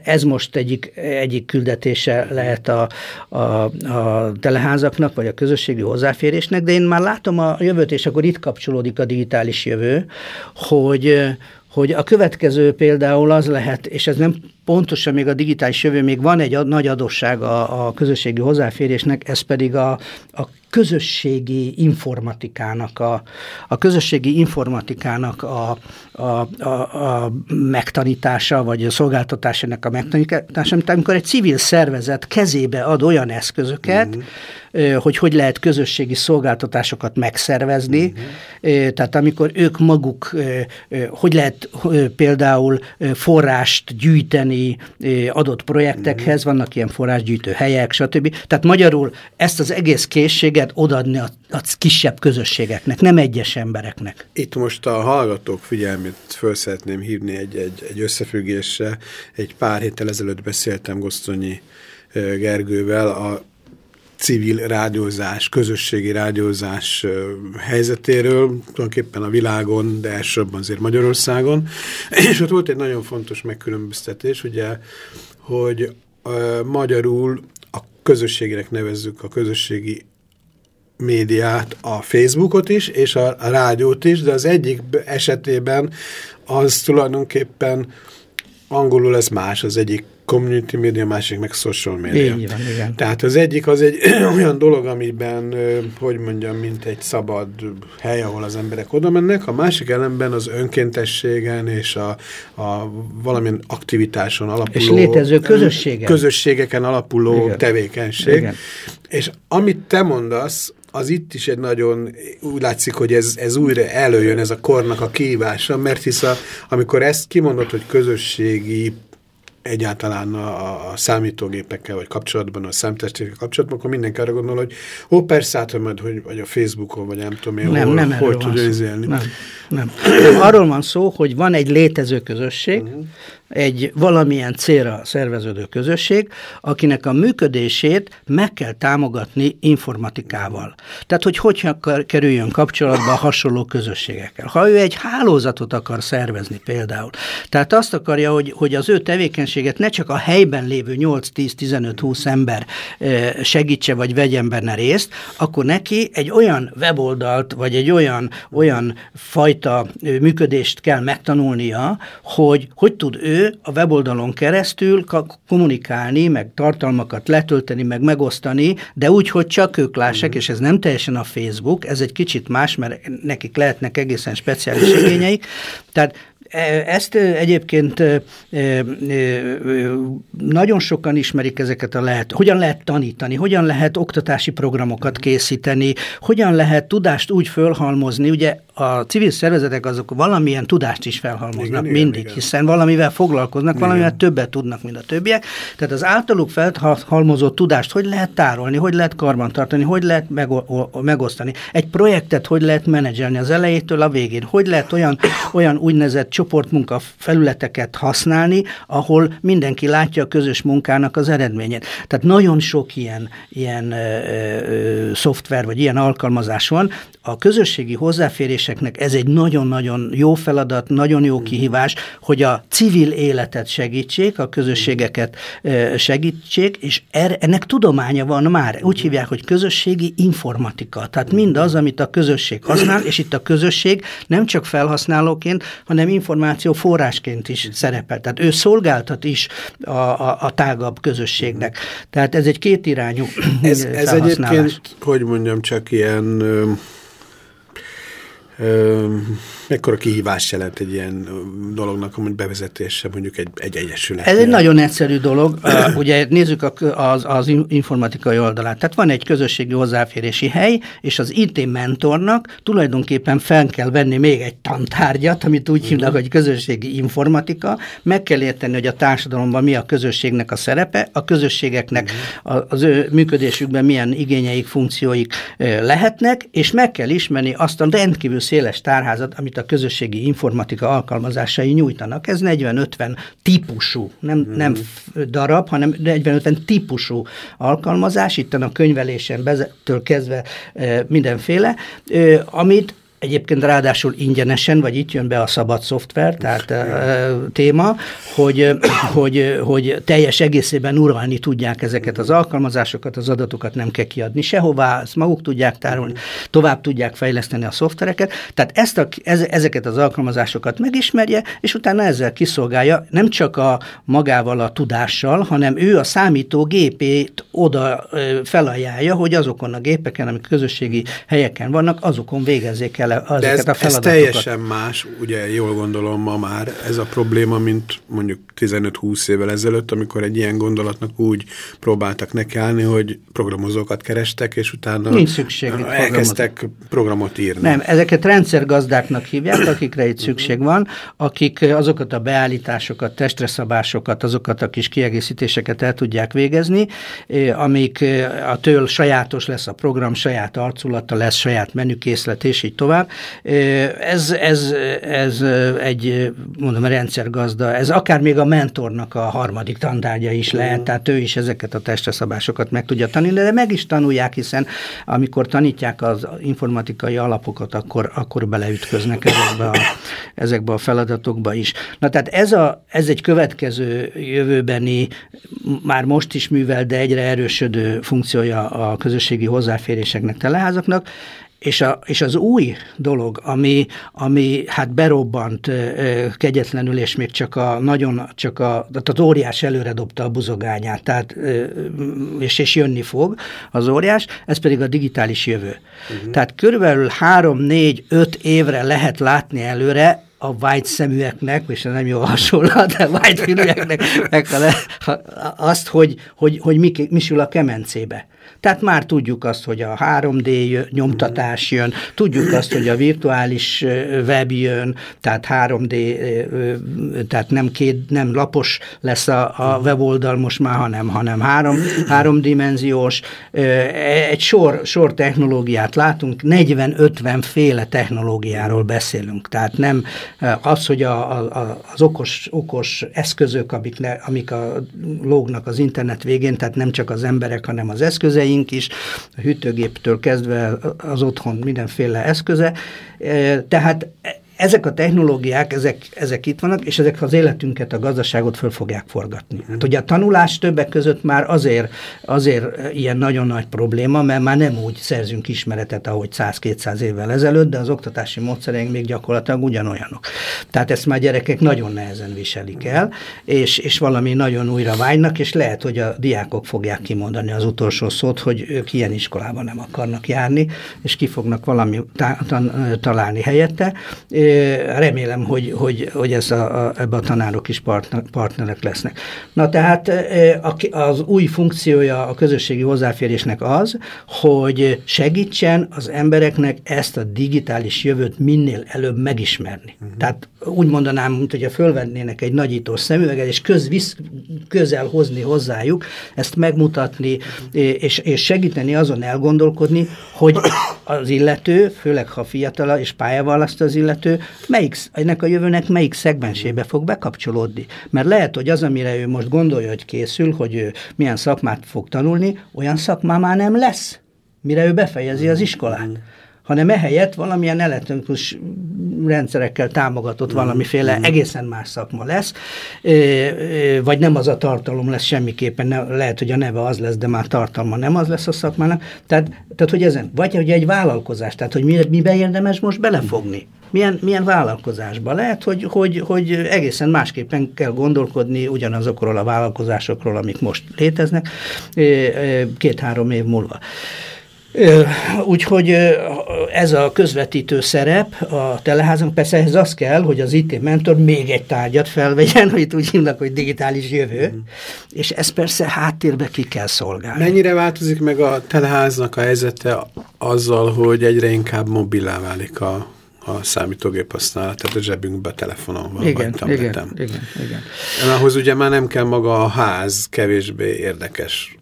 Ez most egyik, egyik küldetése lehet a, a, a teleházaknak, vagy a közösségi hozzáférésnek, de én már látom a jövőt, és akkor itt kapcsolódik a digitális jövő, hogy hogy a következő például az lehet, és ez nem pontosan még a digitális jövő, még van egy nagy adosság a, a közösségi hozzáférésnek, ez pedig a, a közösségi informatikának a, a közösségi informatikának a, a, a, a megtanítása, vagy a szolgáltatásának a megtanítása, mint amikor egy civil szervezet kezébe ad olyan eszközöket, mm-hmm hogy hogy lehet közösségi szolgáltatásokat megszervezni. Uh-huh. Tehát amikor ők maguk, hogy lehet például forrást gyűjteni adott projektekhez, vannak ilyen forrásgyűjtő helyek, stb. Tehát magyarul ezt az egész készséget odaadni a, a kisebb közösségeknek, nem egyes embereknek. Itt most a hallgatók figyelmét föl szeretném hívni egy, egy, egy összefüggésre. Egy pár héttel ezelőtt beszéltem Gosztonyi Gergővel a civil rádiózás, közösségi rádiózás helyzetéről, tulajdonképpen a világon, de elsősorban azért Magyarországon. És ott volt egy nagyon fontos megkülönböztetés, ugye, hogy magyarul a közösségének nevezzük a közösségi médiát, a Facebookot is, és a, a rádiót is, de az egyik esetében az tulajdonképpen angolul ez más, az egyik community media, másik meg social media. Így van, igen. Tehát az egyik az egy olyan dolog, amiben, hogy mondjam, mint egy szabad hely, ahol az emberek oda mennek, a másik ellenben az önkéntességen és a, a valamilyen aktivitáson alapuló... És létező közösségek. Közösségeken alapuló igen. tevékenység. Igen. És amit te mondasz, az itt is egy nagyon, úgy látszik, hogy ez, ez újra előjön, ez a kornak a kívása, mert hisz a, amikor ezt kimondott, hogy közösségi egyáltalán a, a számítógépekkel, vagy kapcsolatban, a számtestékkel kapcsolatban, akkor mindenki arra gondol, hogy ó, persze, hát majd, hogy vagy a Facebookon, vagy nem tudom én, nem, hol, nem hol tudja izélni. Nem, nem. Arról van szó, hogy van egy létező közösség, uh mhm. -huh egy valamilyen célra szerveződő közösség, akinek a működését meg kell támogatni informatikával. Tehát, hogy hogy kerüljön kapcsolatba a hasonló közösségekkel. Ha ő egy hálózatot akar szervezni például, tehát azt akarja, hogy, hogy az ő tevékenységet ne csak a helyben lévő 8-10-15-20 ember segítse, vagy vegyen benne részt, akkor neki egy olyan weboldalt, vagy egy olyan, olyan fajta működést kell megtanulnia, hogy hogy tud ő a weboldalon keresztül kommunikálni, meg tartalmakat letölteni, meg megosztani, de úgy, hogy csak ők lássák, és ez nem teljesen a Facebook, ez egy kicsit más, mert nekik lehetnek egészen speciális igényeik. Tehát E, ezt egyébként nagyon sokan ismerik ezeket a lehet, hogyan lehet tanítani, hogyan lehet oktatási programokat készíteni, hogyan lehet tudást úgy fölhalmozni, ugye a civil szervezetek azok valamilyen tudást is felhalmoznak igen, mindig, igen, hiszen valamivel foglalkoznak, igen. valamivel többet tudnak, mint a többiek. Tehát az általuk felhalmozott tudást hogy lehet tárolni, hogy lehet karbantartani, hogy lehet megosztani. Egy projektet hogy lehet menedzselni az elejétől a végén, hogy lehet olyan, olyan úgynevezett csoportmunka felületeket használni, ahol mindenki látja a közös munkának az eredményét. Tehát nagyon sok ilyen, ilyen ö, ö, szoftver vagy ilyen alkalmazás van. A közösségi hozzáféréseknek ez egy nagyon-nagyon jó feladat, nagyon jó kihívás, hogy a civil életet segítsék, a közösségeket segítsék, és er, ennek tudománya van már. Úgy hívják, hogy közösségi informatika. Tehát mindaz, amit a közösség használ, és itt a közösség nem csak felhasználóként, hanem információ forrásként is szerepel. Tehát ő szolgáltat is a, a, a tágabb közösségnek. Tehát ez egy kétirányú ez, ez egyébként, hogy mondjam, csak ilyen Um, mekkora kihívás jelent egy ilyen dolognak, amúgy bevezetése mondjuk egy, egy egyesület? Ez egy nagyon egyszerű dolog. Ugye nézzük az, az informatikai oldalát. Tehát van egy közösségi hozzáférési hely, és az IT mentornak tulajdonképpen fel kell venni még egy tantárgyat, amit úgy hívnak, hogy közösségi informatika. Meg kell érteni, hogy a társadalomban mi a közösségnek a szerepe, a közösségeknek az ő működésükben milyen igényeik, funkcióik lehetnek, és meg kell ismerni azt a rendkívül széles tárházat, amit a közösségi informatika alkalmazásai nyújtanak. Ez 40-50 típusú, nem, hmm. nem darab, hanem 40-50 típusú alkalmazás, itt a könyvelésen től kezdve mindenféle, amit egyébként ráadásul ingyenesen, vagy itt jön be a szabad szoftver, tehát uh, téma, hogy, hogy, hogy teljes egészében uralni tudják ezeket az alkalmazásokat, az adatokat nem kell kiadni sehová, ezt maguk tudják tárolni, tovább tudják fejleszteni a szoftvereket, tehát ezt a, ez, ezeket az alkalmazásokat megismerje, és utána ezzel kiszolgálja nem csak a magával a tudással, hanem ő a számítógépét oda felajánlja, hogy azokon a gépeken, amik közösségi helyeken vannak, azokon végezzék el ezeket De ez, a feladatokat. ez teljesen más, ugye jól gondolom ma már ez a probléma, mint mondjuk 15-20 évvel ezelőtt, amikor egy ilyen gondolatnak úgy próbáltak nekiállni, hogy programozókat kerestek, és utána Nincs szükség elkezdtek programot írni. Nem, ezeket rendszergazdáknak hívják, akikre itt szükség van, akik azokat a beállításokat, testreszabásokat, azokat a kis kiegészítéseket el tudják végezni, amik a től sajátos lesz a program, saját arculata lesz, saját menükészlet, és így tovább. Ez, ez, ez egy, mondom, rendszergazda, ez akár még a mentornak a harmadik tantárgya is lehet, tehát ő is ezeket a testreszabásokat meg tudja tanulni, de meg is tanulják, hiszen amikor tanítják az informatikai alapokat, akkor, akkor beleütköznek ezekbe a, ezekbe a feladatokba is. Na tehát ez, a, ez egy következő jövőbeni, már most is művel, de egyre erősödő funkciója a közösségi hozzáféréseknek, teleházaknak, és, a, és az új dolog, ami, ami hát berobbant ö, kegyetlenül, és még csak a nagyon, csak a, tehát óriás előre dobta a buzogányát, tehát, ö, és, és jönni fog az óriás, ez pedig a digitális jövő. Uh-huh. Tehát körülbelül három, négy, öt évre lehet látni előre a white szeműeknek, és nem jó hasonlat, de white filmeknek azt, hogy, hogy, hogy mi, mi sül a kemencébe. Tehát már tudjuk azt, hogy a 3D nyomtatás jön, tudjuk azt, hogy a virtuális web jön, tehát 3D, tehát nem, két, nem lapos lesz a, a weboldal most már, hanem, hanem három, háromdimenziós. Egy sor, sor technológiát látunk, 40-50 féle technológiáról beszélünk. Tehát nem az, hogy a, a, az okos, okos eszközök, amik, ne, amik a, lógnak az internet végén, tehát nem csak az emberek, hanem az eszközei, eszközeink is, a hűtőgéptől kezdve az otthon mindenféle eszköze. Tehát ezek a technológiák, ezek, ezek itt vannak, és ezek az életünket, a gazdaságot föl fogják forgatni. Hát ugye a tanulás többek között már azért, azért ilyen nagyon nagy probléma, mert már nem úgy szerzünk ismeretet, ahogy 100-200 évvel ezelőtt, de az oktatási módszereink még gyakorlatilag ugyanolyanok. Tehát ezt már gyerekek nagyon nehezen viselik el, és, és valami nagyon újra vágynak, és lehet, hogy a diákok fogják kimondani az utolsó szót, hogy ők ilyen iskolában nem akarnak járni, és ki fognak valami találni helyette remélem, hogy, hogy, hogy ez a, a, ebbe a tanárok is partner, partnerek lesznek. Na tehát az új funkciója a közösségi hozzáférésnek az, hogy segítsen az embereknek ezt a digitális jövőt minél előbb megismerni. Uh-huh. Tehát úgy mondanám, mint hogyha fölvennének egy nagyítós szemüveget, és köz, visz, közel hozni hozzájuk, ezt megmutatni, és, és segíteni azon elgondolkodni, hogy az illető, főleg ha fiatala és pályaválaszt az illető, melyik, ennek a jövőnek melyik szegmensébe fog bekapcsolódni. Mert lehet, hogy az, amire ő most gondolja, hogy készül, hogy ő milyen szakmát fog tanulni, olyan szakmá már nem lesz, mire ő befejezi az iskolát hanem ehelyett valamilyen elektronikus rendszerekkel támogatott valamiféle egészen más szakma lesz, vagy nem az a tartalom lesz semmiképpen, lehet, hogy a neve az lesz, de már tartalma nem az lesz a szakmának. Tehát, tehát hogy ezen, vagy hogy egy vállalkozás, tehát hogy mi, mibe érdemes most belefogni. Milyen, milyen vállalkozásban? Lehet, hogy, hogy, hogy egészen másképpen kell gondolkodni ugyanazokról a vállalkozásokról, amik most léteznek két-három év múlva. Úgyhogy ez a közvetítő szerep a teleházunk, persze ehhez az kell, hogy az IT mentor még egy tárgyat felvegyen, amit úgy hívnak, hogy digitális jövő, mm. és ezt persze háttérbe ki kell szolgálni. Mennyire változik meg a teleháznak a helyzete azzal, hogy egyre inkább mobilá válik a a számítógép használat, tehát a zsebünkbe telefonon van, igen, vagy Igen, igen, igen. Ahhoz ugye már nem kell maga a ház, kevésbé érdekes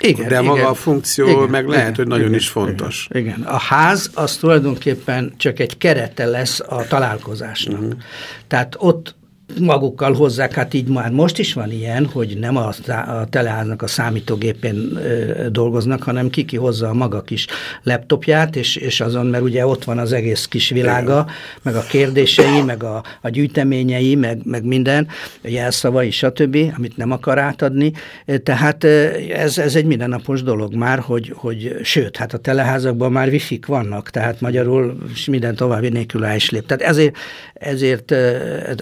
igen, De maga igen, a funkció igen, meg lehet, igen, hogy nagyon igen, is fontos. Igen, igen. A ház az tulajdonképpen csak egy kerete lesz a találkozásnak. Uh-huh. Tehát ott magukkal hozzák, hát így már most is van ilyen, hogy nem a, a teleháznak a számítógépén ö, dolgoznak, hanem kiki hozza a maga kis laptopját, és, és azon, mert ugye ott van az egész kis világa, meg a kérdései, meg a, a gyűjteményei, meg, meg minden, jelszavai, stb., amit nem akar átadni. Tehát ez, ez egy mindennapos dolog már, hogy, hogy sőt, hát a teleházakban már wifi vannak, tehát magyarul minden további nélkül is lép. Tehát ezért, ezért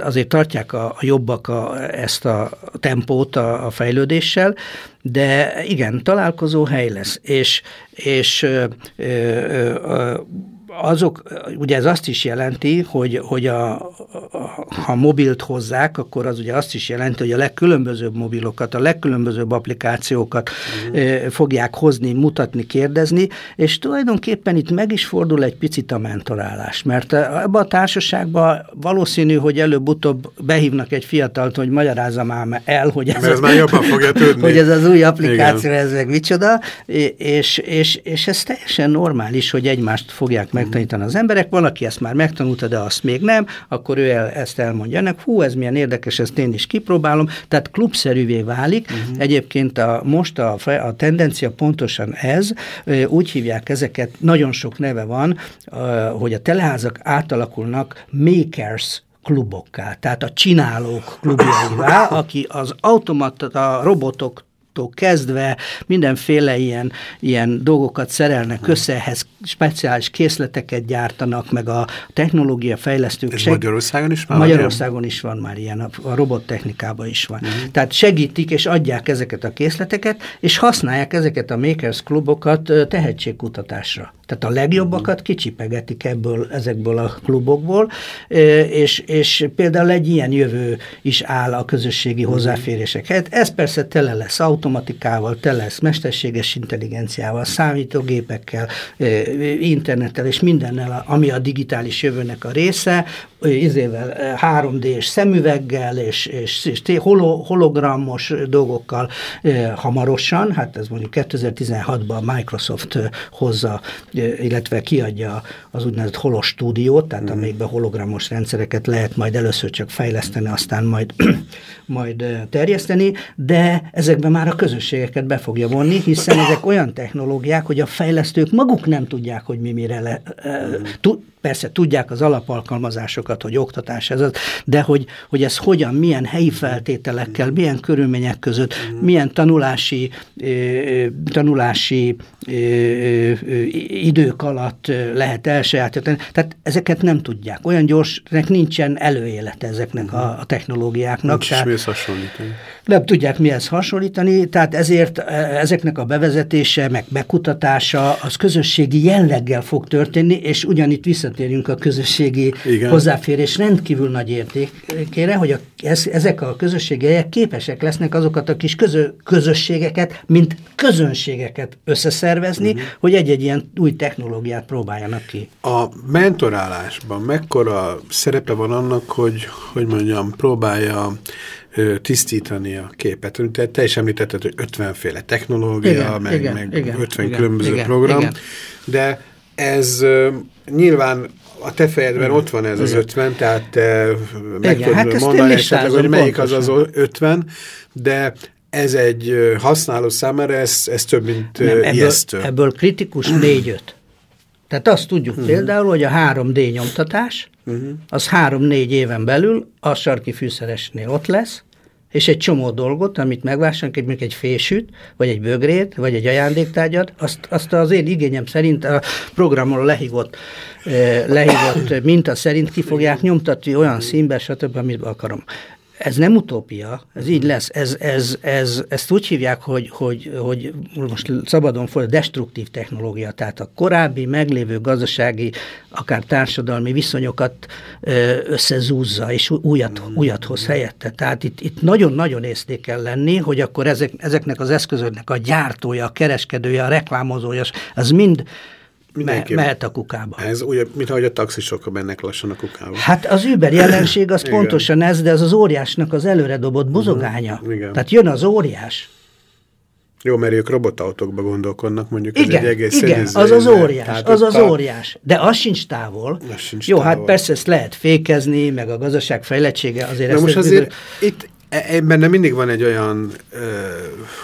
azért tartják a, a jobbak a, ezt a tempót a, a fejlődéssel, de igen, találkozó hely lesz, és, és ö, ö, ö, azok, ugye ez azt is jelenti, hogy, hogy a, a, ha mobilt hozzák, akkor az ugye azt is jelenti, hogy a legkülönbözőbb mobilokat, a legkülönbözőbb applikációkat uh-huh. fogják hozni, mutatni, kérdezni, és tulajdonképpen itt meg is fordul egy picit a mentorálás, mert ebben a társaságban valószínű, hogy előbb-utóbb behívnak egy fiatalt, hogy magyarázza már el, hogy ez, ez, már jobban fogja tudni. hogy ez az új applikáció, Igen. ez meg micsoda, és, és, és ez teljesen normális, hogy egymást fogják megtanítani az emberek, valaki ezt már megtanulta, de azt még nem, akkor ő el, ezt elmondja ennek, hú, ez milyen érdekes, ezt én is kipróbálom, tehát klubszerűvé válik. Uh-huh. Egyébként a, most a, a tendencia pontosan ez, úgy hívják ezeket, nagyon sok neve van, hogy a teleházak átalakulnak makers klubokká, tehát a csinálók klubjaivá, aki az automata, a robotok autóktól kezdve mindenféle ilyen, ilyen dolgokat szerelnek össze, ehhez speciális készleteket gyártanak, meg a technológia fejlesztők. Ez seg... Magyarországon is van? Magyarországon is van már ilyen, a, a robottechnikában is van. Uh-huh. Tehát segítik és adják ezeket a készleteket, és használják ezeket a Makers klubokat tehetségkutatásra. Tehát a legjobbakat kicsipegetik ebből, ezekből a klubokból, és, és például egy ilyen jövő is áll a közösségi hozzáférésekhez. Ez persze tele lesz automatikával, tele lesz mesterséges intelligenciával, számítógépekkel, internettel és mindennel, ami a digitális jövőnek a része, izével 3D-s szemüveggel és, és, és holo, hologramos dolgokkal hamarosan, hát ez mondjuk 2016-ban Microsoft hozza illetve kiadja az úgynevezett Holo stúdiót, tehát mm. amikben hologramos rendszereket lehet majd először csak fejleszteni, aztán majd, majd terjeszteni, de ezekben már a közösségeket be fogja vonni, hiszen ezek olyan technológiák, hogy a fejlesztők maguk nem tudják, hogy mi mire le, mm. Persze tudják az alapalkalmazásokat, hogy oktatás ez de hogy, hogy ez hogyan, milyen helyi feltételekkel, milyen körülmények között, milyen tanulási, tanulási idők alatt lehet elsajátítani. Tehát ezeket nem tudják. Olyan gyors, nincsen előélete ezeknek a, a technológiáknak. Nincs tehát, is hasonlítani. Nem tudják mihez hasonlítani, tehát ezért ezeknek a bevezetése, meg bekutatása az közösségi jelleggel fog történni, és ugyanitt visszatérünk a közösségi Igen. hozzáférés rendkívül nagy értékére, hogy a, ez, ezek a közösségek képesek lesznek azokat a kis közö, közösségeket, mint közönségeket összeszervezni, uh-huh. hogy egy-egy ilyen új technológiát próbáljanak ki. A mentorálásban mekkora szerepe van annak, hogy, hogy mondjam, próbálja tisztítani a képet. Te, te is említetted, hogy 50 féle technológia, igen, meg, igen, meg igen, 50 igen, különböző igen, program, igen. de ez nyilván a te fejedben igen, ott van ez igen. az 50, tehát te meg igen, tudod hát mondani esetleg, hogy melyik az az 50, de ez egy használó számára, ez, ez több, mint Nem, ebből, ijesztő. Ebből kritikus 4-5. Tehát azt tudjuk uh mhm. -huh. például, hogy a 3D nyomtatás, uh mhm. -huh. az 3-4 éven belül a sarki fűszeresnél ott lesz, és egy csomó dolgot, amit megvásárolunk, mondjuk egy fésűt, vagy egy bögrét, vagy egy ajándéktárgyat, azt, azt az én igényem szerint a programról lehívott, lehívott minta szerint ki fogják nyomtatni olyan színbe, stb., amit akarom ez nem utópia, ez így lesz. Ez, ez, ez, ezt úgy hívják, hogy, hogy, hogy most szabadon folyó destruktív technológia, tehát a korábbi meglévő gazdasági, akár társadalmi viszonyokat összezúzza, és újat, újat hoz helyette. Tehát itt, itt nagyon-nagyon észné kell lenni, hogy akkor ezek, ezeknek az eszközöknek a gyártója, a kereskedője, a reklámozója, az mind me, mehet a kukába. Ez úgy, mint ahogy a taxisok mennek lassan a kukába. Hát az Uber jelenség az pontosan ez, de ez az óriásnak az előre dobott buzogánya. Uh -huh. Igen. Tehát jön az óriás, Jó, mert ők robotautókba gondolkodnak, mondjuk igen, ez egy egész Igen, az az óriás, Tehát az az a- óriás. De az sincs távol. Az sincs Jó, távol. hát persze ezt lehet fékezni, meg a gazdaság fejlettsége azért Na most azért bizony- itt e- ebben nem mindig van egy olyan,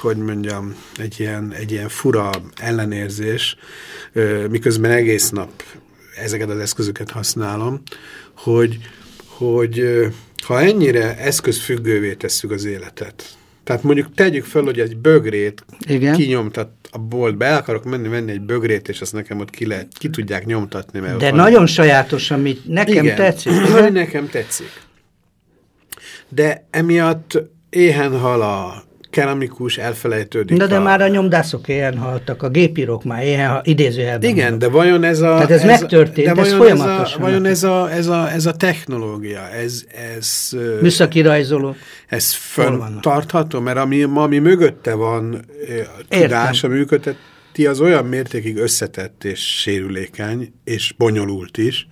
hogy mondjam, egy ilyen, egy ilyen fura ellenérzés, miközben egész nap ezeket az eszközöket használom, hogy, hogy ha ennyire eszközfüggővé tesszük az életet, tehát mondjuk tegyük fel, hogy egy bögrét Igen. kinyomtat a boltba, el akarok menni venni egy bögrét, és azt nekem ott ki, lehet, ki tudják nyomtatni. Mert De nagyon sajátos, amit nekem igen, tetszik. Ami nekem tetszik. De emiatt éhen hal a keramikus, elfelejtődik Na de a... már a nyomdászok ilyen haltak, a gépírók már hal, idézőjelben. Igen, mondom. de vajon ez a... Tehát ez megtörtént, de ez folyamatosan Ez a, vajon ez a, ez, a, ez a technológia, ez, ez, Műszaki rajzoló. ez fenntartható? Mert ami, ami mögötte van a tudás, ami működteti, az olyan mértékig összetett és sérülékeny, és bonyolult is,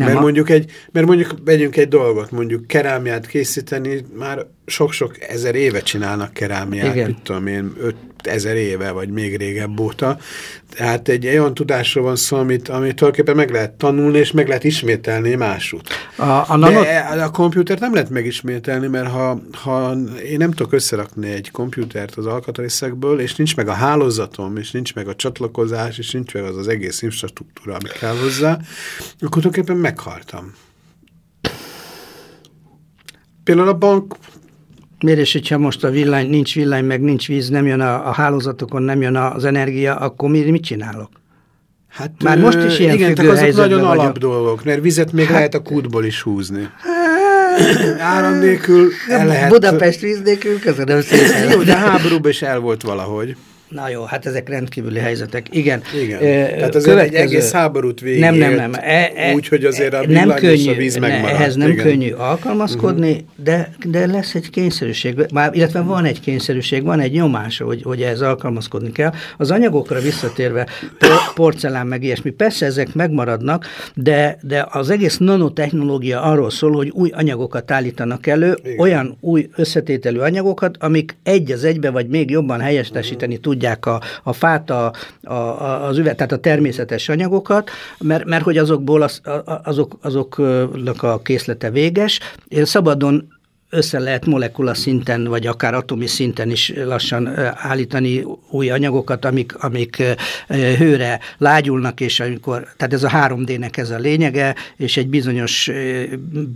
Nem, mert a- mondjuk, egy, mert mondjuk vegyünk egy dolgot, mondjuk kerámiát készíteni, már sok-sok ezer éve csinálnak kerámiát, Igen. mit tudom én, öt ezer éve, vagy még régebb óta. Tehát egy olyan tudásról van szó, amit, amit tulajdonképpen meg lehet tanulni, és meg lehet ismételni másút. A, a nanot... De a komputert nem lehet megismételni, mert ha, ha én nem tudok összerakni egy komputert az alkatrészekből, és nincs meg a hálózatom, és nincs meg a csatlakozás, és nincs meg az az egész infrastruktúra, ami kell hozzá, akkor tulajdonképpen meghaltam. Például a bank Miért is, hogyha most a villany, nincs villany, meg nincs víz, nem jön a, a hálózatokon, nem jön az energia, akkor mi, mit csinálok? Hát Már most is ilyen igen, függő azok nagyon vagyok. alap dolgok, mert vizet még Hát- lehet a kútból is húzni. Áram nélkül el lehet... Budapest víz nélkül, köszönöm szépen. Jó, de háborúban is el volt valahogy. Na jó, hát ezek rendkívüli helyzetek. Igen. Igen. Tehát azért egy egész háborút végigélt, Nem, nem, nem. E, e, úgy, hogy azért a nem könnyű, a víz ne, megmaradt. Ehhez nem Igen. könnyű alkalmazkodni, uh-huh. de, de lesz egy kényszerűség, már, illetve van egy kényszerűség, van egy nyomás, hogy, hogy ehhez alkalmazkodni kell. Az anyagokra visszatérve, por, porcelán meg ilyesmi, persze ezek megmaradnak, de, de az egész nanotechnológia arról szól, hogy új anyagokat állítanak elő, Igen. olyan új összetételű anyagokat, amik egy az egybe, vagy még jobban helyestesíteni tudják a, a fát, a, a, az üveg, tehát a természetes anyagokat, mert, mert hogy azokból az, azok, azoknak a készlete véges. Szabadon össze lehet molekula szinten, vagy akár atomi szinten is lassan állítani új anyagokat, amik, amik hőre lágyulnak, és amikor, tehát ez a 3D-nek ez a lényege, és egy bizonyos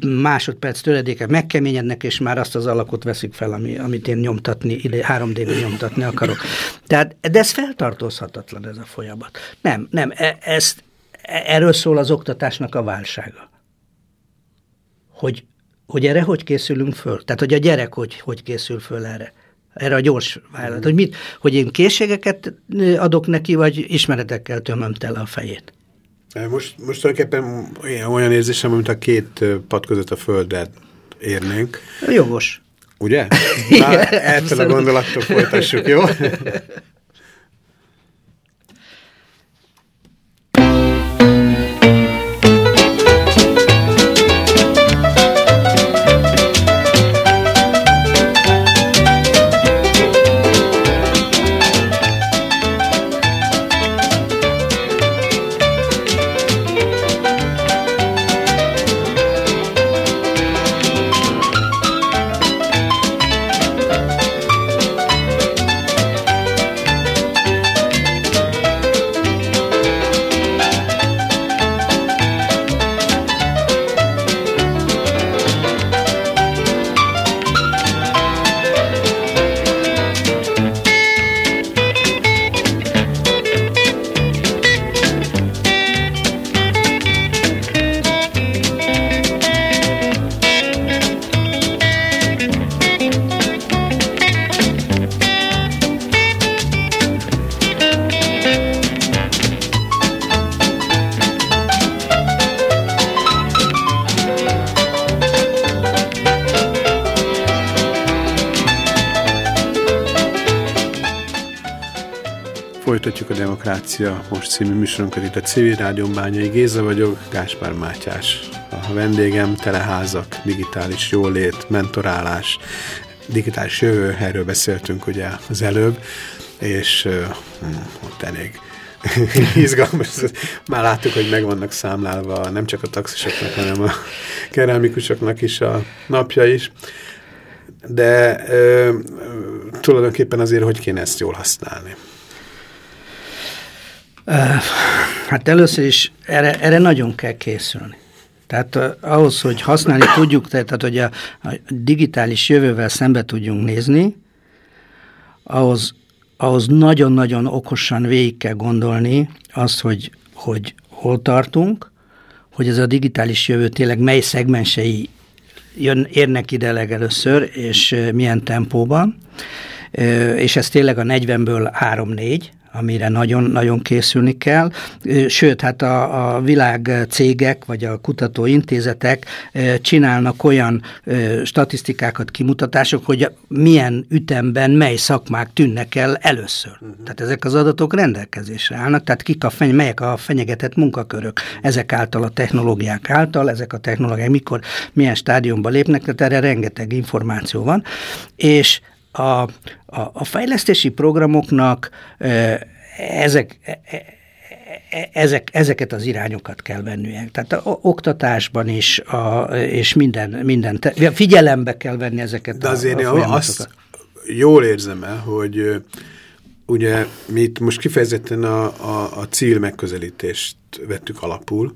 másodperc töredéke megkeményednek, és már azt az alakot veszik fel, ami, amit én nyomtatni, ide 3D-ben nyomtatni akarok. Tehát, de ez feltartózhatatlan ez a folyamat. Nem, nem, e, ezt, e- erről szól az oktatásnak a válsága hogy, hogy erre hogy készülünk föl. Tehát, hogy a gyerek hogy, hogy készül föl erre. Erre a gyors vállalat. Hogy, mit, hogy én készségeket adok neki, vagy ismeretekkel tömöm tele a fejét. Most, most tulajdonképpen olyan, érzésem, mint a két pad között a földet érnénk. Jogos. Ugye? Igen, Na, ettől a gondolattól folytassuk, jó? Demokrácia Most című műsorunkat itt a Civil Rádión Bányai Géza vagyok, Gáspár Mátyás. A vendégem teleházak, digitális jólét, mentorálás, digitális jövő, erről beszéltünk ugye az előbb, és uh, ott elég izgalmas. Már láttuk, hogy meg vannak számlálva nem csak a taxisoknak, hanem a kerámikusoknak is a napja is. De ö, tulajdonképpen azért hogy kéne ezt jól használni? Hát először is erre, erre nagyon kell készülni. Tehát ahhoz, hogy használni tudjuk, tehát hogy a, a digitális jövővel szembe tudjunk nézni, ahhoz ahhoz nagyon-nagyon okosan végig kell gondolni azt, hogy, hogy hol tartunk, hogy ez a digitális jövő tényleg mely szegmensei jön, érnek ide legelőször, és milyen tempóban. És ez tényleg a 40-ből 3-4, amire nagyon-nagyon készülni kell. Sőt, hát a, a világ cégek vagy a kutatóintézetek csinálnak olyan statisztikákat, kimutatások, hogy milyen ütemben mely szakmák tűnnek el először. Uh-huh. Tehát ezek az adatok rendelkezésre állnak, tehát kik a feny, melyek a fenyegetett munkakörök ezek által, a technológiák által, ezek a technológiák mikor, milyen stádiumba lépnek, tehát erre rengeteg információ van, és a, a, a fejlesztési programoknak ezek, e, e, e, ezek, ezeket az irányokat kell vennie. Tehát a, oktatásban is, a, és minden, minden te, figyelembe kell venni ezeket De azért a, a azt jól érzem el, hogy ugye mi itt most kifejezetten a, a, a cél megközelítést vettük alapul,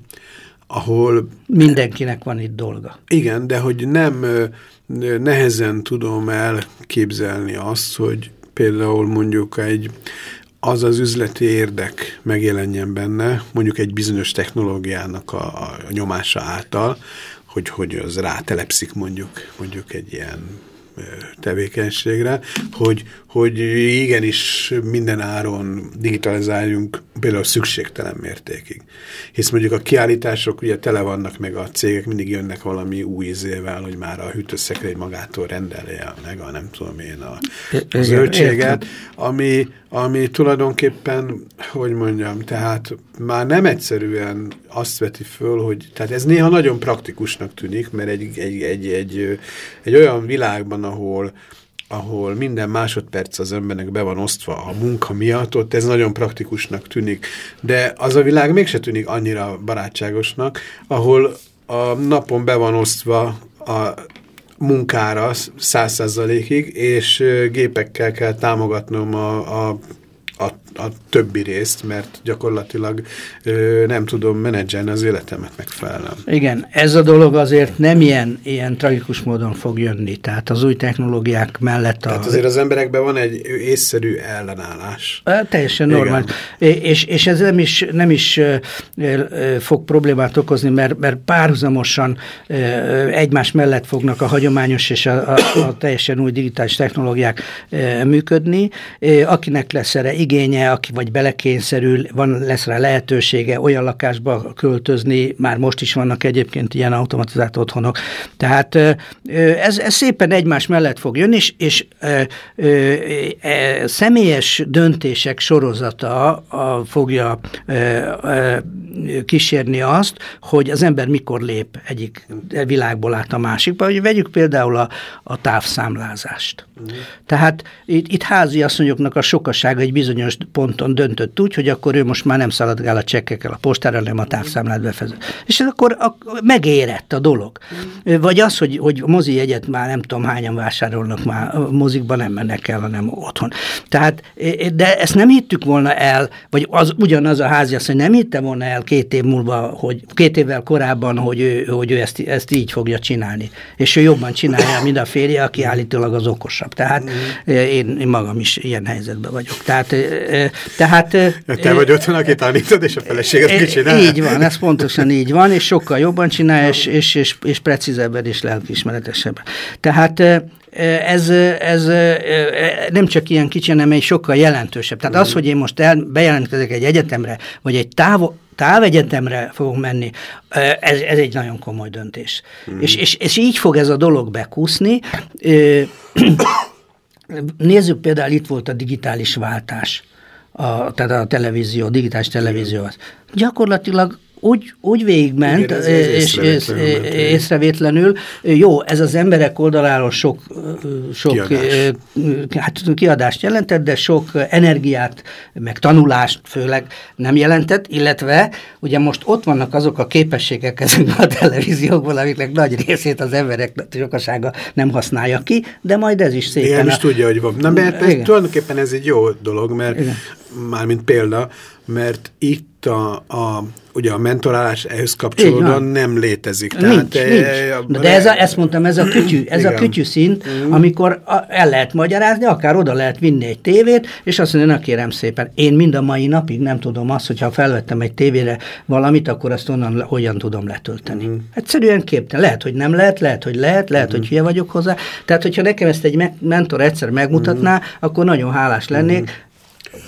ahol... Mindenkinek van itt dolga. Igen, de hogy nem nehezen tudom elképzelni azt, hogy például mondjuk egy az az üzleti érdek megjelenjen benne, mondjuk egy bizonyos technológiának a, a nyomása által, hogy, hogy az rátelepszik mondjuk, mondjuk egy ilyen tevékenységre, hogy, hogy igenis minden áron digitalizáljunk például szükségtelen mértékig. Hisz mondjuk a kiállítások ugye tele vannak, meg a cégek mindig jönnek valami új izével, hogy már a hűtőszekrény magától rendelje meg a nem tudom én a, a zöldséget, ami, ami tulajdonképpen, hogy mondjam, tehát már nem egyszerűen azt veti föl, hogy, tehát ez néha nagyon praktikusnak tűnik, mert egy, egy, egy, egy, egy olyan világban, ahol ahol minden másodperc az embernek be van osztva a munka miatt, ott ez nagyon praktikusnak tűnik. De az a világ mégse tűnik annyira barátságosnak, ahol a napon be van osztva a munkára száz százalékig, és gépekkel kell támogatnom a, a a, a többi részt, mert gyakorlatilag ö, nem tudom menedzselni az életemet megfelelően. Igen, ez a dolog azért nem ilyen, ilyen tragikus módon fog jönni, tehát az új technológiák mellett... A... Tehát azért az emberekben van egy észszerű ellenállás. Teljesen normális. És, és ez nem is, nem is fog problémát okozni, mert, mert párhuzamosan egymás mellett fognak a hagyományos és a, a, a teljesen új digitális technológiák működni. Akinek lesz erre igénye, aki vagy belekényszerül, van, lesz rá lehetősége olyan lakásba költözni, már most is vannak egyébként ilyen automatizált otthonok. Tehát ez, ez szépen egymás mellett fog jönni, és, és e, e, személyes döntések sorozata a, fogja e, e, kísérni azt, hogy az ember mikor lép egyik világból át a másikba. Hogy vegyük például a, a távszámlázást. Mm. Tehát itt, itt háziasszonyoknak a sokasága egy bizonyos ponton döntött úgy, hogy akkor ő most már nem szaladgál a csekkekkel a postára, hanem a távszámlát befezet. És akkor a, megérett a dolog. Vagy az, hogy, hogy mozi jegyet már nem tudom hányan vásárolnak már, mozikban nem mennek el, hanem otthon. Tehát, de ezt nem hittük volna el, vagy az ugyanaz a háziasszony nem hitte volna el két év múlva, hogy két évvel korábban, hogy ő, hogy ő ezt, ezt így fogja csinálni. És ő jobban csinálja, mint a férje, aki állítólag az okosabb. Tehát mm. én, én magam is ilyen helyzetben vagyok. Tehát, tehát Te vagy otthon, aki tanítod, és a feleséget kicsinálja. Így van, ez pontosan így van, és sokkal jobban csinálja, és, és, és, és precízebben, és lelkiismeretesebben. Tehát ez, ez nem csak ilyen kicsi, hanem egy sokkal jelentősebb. Tehát az, hogy én most el, bejelentkezek egy egyetemre, vagy egy táv, távegyetemre fogok menni, ez, ez egy nagyon komoly döntés. Mm. És, és, és így fog ez a dolog bekúszni. Nézzük például, itt volt a digitális váltás, a, tehát a televízió, digitális televízió. Gyakorlatilag úgy, úgy végigment, Igen, ez- ez és, és észrevétlenül ment észrevétlenül. Jó, ez az emberek oldaláról sok, sok Kiadás. hát, kiadást jelentett, de sok energiát, meg tanulást főleg nem jelentett, illetve ugye most ott vannak azok a képességek ezekben a televíziókból, amiknek nagy részét az emberek sokasága nem használja ki, de majd ez is szépen... Igen, is a- tudja, hogy van. Na, mert, Igen. tulajdonképpen ez egy jó dolog, mert Igen. mármint példa, mert itt a, a, ugye a mentorálás ehhez kapcsolódóan nem létezik. Nincs, eh, nincs. Na, de ez a, ezt mondtam, ez a kütyű, ez a kütyű szint, amikor a, el lehet magyarázni, akár oda lehet vinni egy tévét, és azt mondja, na kérem szépen, én mind a mai napig nem tudom azt, hogyha felvettem egy tévére valamit, akkor azt onnan hogyan tudom letölteni. Mhm. Egyszerűen képtelen. Lehet, hogy nem lehet, lehet, hogy lehet, lehet, hogy hülye vagyok hozzá. Tehát, hogyha nekem ezt egy me- mentor egyszer megmutatná, Mhm. akkor nagyon hálás lennék,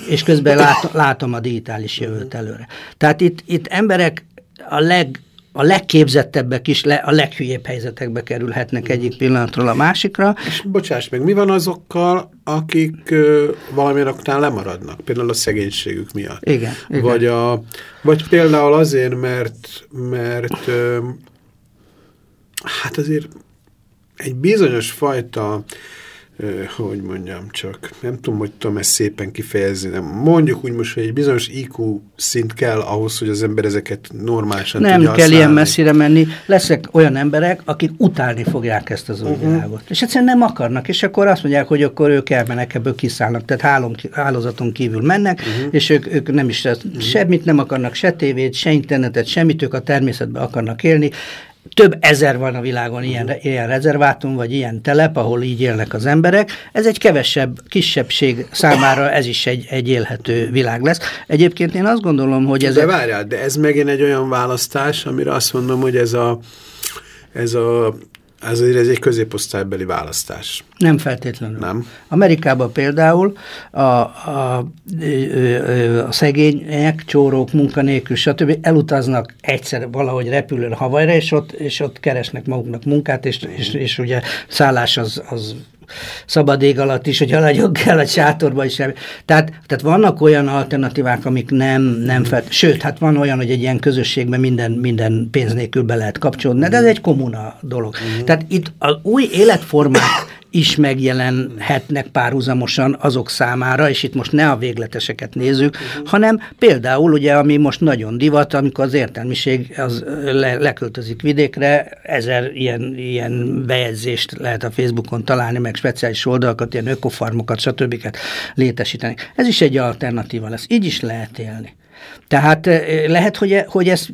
és közben lát, látom a digitális jövőt előre. Tehát itt, itt emberek a leg a legképzettebbek is le, a leghülyébb helyzetekbe kerülhetnek egyik pillanatról a másikra. És bocsáss meg, mi van azokkal, akik ö, valamilyen oknál lemaradnak? Például a szegénységük miatt. Igen, igen. Vagy, a, vagy például azért, mert, mert ö, hát azért egy bizonyos fajta, hogy mondjam csak, nem tudom, hogy tudom ezt szépen kifejezni, de mondjuk úgy most, hogy egy bizonyos IQ szint kell ahhoz, hogy az ember ezeket normálisan Nem tudja kell ilyen használni. messzire menni. Leszek olyan emberek, akik utálni fogják ezt az új világot. És egyszerűen nem akarnak, és akkor azt mondják, hogy akkor ők elmennek, ebből kiszállnak. Tehát hálón, hálózaton kívül mennek, és ők, ők nem is semmit nem akarnak, se tévét, se internetet, semmit, ők a természetben akarnak élni. Több ezer van a világon ilyen, ilyen rezervátum, vagy ilyen telep, ahol így élnek az emberek. Ez egy kevesebb, kisebbség számára ez is egy, egy élhető világ lesz. Egyébként én azt gondolom, hogy ez De várjál, de ez megint egy olyan választás, amire azt mondom, hogy ez a, ez a ez, ez egy középosztálybeli választás. Nem feltétlenül. Nem. Amerikában például a, a, a szegények, csórók, munkanélkül, stb. elutaznak egyszer valahogy repülőn Havajra, és ott, és ott keresnek maguknak munkát, és, és, és ugye szállás az, az szabad ég alatt is, hogy haladjon kell a sátorba is. Tehát, tehát vannak olyan alternatívák, amik nem, nem fel, sőt, hát van olyan, hogy egy ilyen közösségben minden, minden pénz nélkül be lehet kapcsolódni, de ez egy kommuna dolog. Tehát itt az új életformák is megjelenhetnek párhuzamosan azok számára, és itt most ne a végleteseket nézzük, uh-huh. hanem például ugye, ami most nagyon divat, amikor az értelmiség az le, leköltözik vidékre, ezer ilyen, ilyen bejegyzést lehet a Facebookon találni, meg speciális oldalakat, ilyen ökofarmokat, stb. létesíteni. Ez is egy alternatíva lesz. Így is lehet élni. Tehát lehet, hogy, hogy ez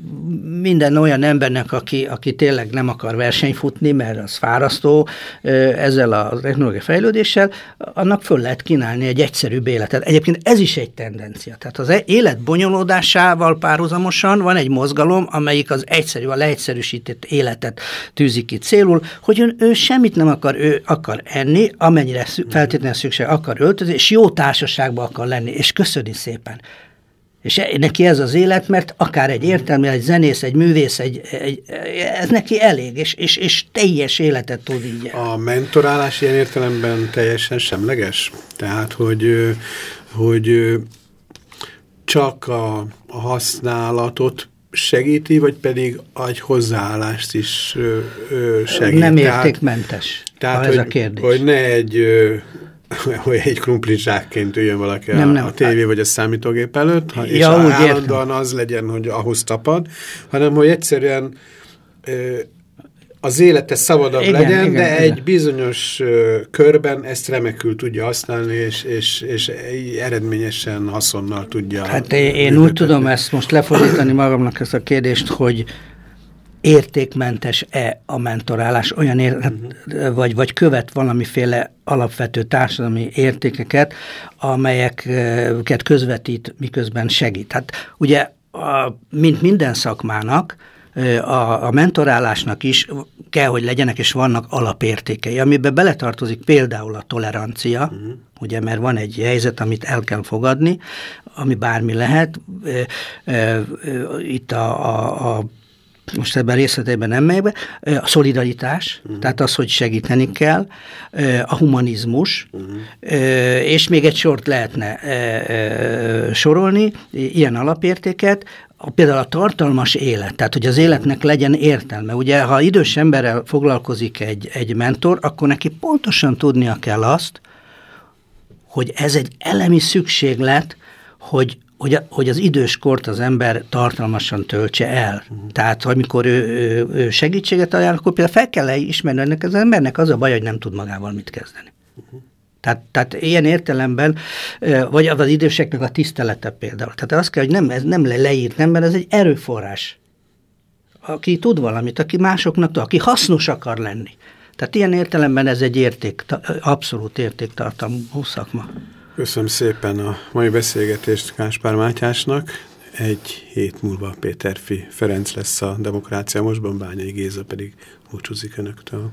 minden olyan embernek, aki, aki tényleg nem akar versenyfutni, mert az fárasztó ezzel a technológiai fejlődéssel, annak föl lehet kínálni egy egyszerűbb életet. Egyébként ez is egy tendencia. Tehát az élet bonyolódásával párhuzamosan van egy mozgalom, amelyik az egyszerű, a leegyszerűsített életet tűzi ki célul, hogy ön, ő semmit nem akar, ő akar enni, amennyire feltétlenül szükség akar öltözni, és jó társaságban akar lenni, és köszöni szépen. És neki ez az élet, mert akár egy értelmi, egy zenész, egy művész, egy, egy, ez neki elég, és, és, és teljes életet tud így. A mentorálás ilyen értelemben teljesen semleges? Tehát, hogy, hogy csak a, a használatot segíti, vagy pedig egy hozzáállást is segít? Nem értékmentes, tehát, ez hogy, a kérdés. Hogy ne egy hogy egy krumplizsákként üljön valaki nem, a, nem. a tévé vagy a számítógép előtt, ha, és ja, úgy állandóan értem. az legyen, hogy ahhoz tapad, hanem hogy egyszerűen az élete szabadabb igen, legyen, igen, de igen. egy bizonyos körben ezt remekül tudja használni, és, és, és eredményesen haszonnal tudja. Hát én, én úgy tudom ezt most lefordítani magamnak ezt a kérdést, hogy értékmentes-e a mentorálás, olyan ér, uh-huh. vagy, vagy követ valamiféle alapvető társadalmi értékeket, amelyeket közvetít, miközben segít. Hát ugye, a, mint minden szakmának, a, a mentorálásnak is kell, hogy legyenek, és vannak alapértékei, amiben beletartozik például a tolerancia, uh-huh. ugye, mert van egy helyzet, amit el kell fogadni, ami bármi lehet. Itt a, a, a most ebben részletében nem megy be, a szolidaritás, uh-huh. tehát az, hogy segíteni kell, a humanizmus, uh-huh. és még egy sort lehetne sorolni, ilyen alapértéket, a, például a tartalmas élet, tehát hogy az életnek legyen értelme. Ugye, ha idős emberrel foglalkozik egy, egy mentor, akkor neki pontosan tudnia kell azt, hogy ez egy elemi szükséglet, hogy, hogy, hogy az időskort az ember tartalmasan töltse el. Uh-huh. Tehát, amikor ő, ő, ő segítséget ajánl, akkor például fel kell ismerni ennek az embernek az a baj, hogy nem tud magával mit kezdeni. Uh-huh. Tehát, tehát ilyen értelemben, vagy az időseknek a tisztelete például. Tehát azt kell, hogy nem, ez nem leírt, nem, mert ez egy erőforrás. Aki tud valamit, aki másoknak tud, aki hasznos akar lenni. Tehát ilyen értelemben ez egy érték, abszolút értéktartalmú szakma. Köszönöm szépen a mai beszélgetést Káspár Mátyásnak. Egy hét múlva Péterfi Ferenc lesz a Demokrácia Mostban, Bányai Géza pedig búcsúzik Önöktől.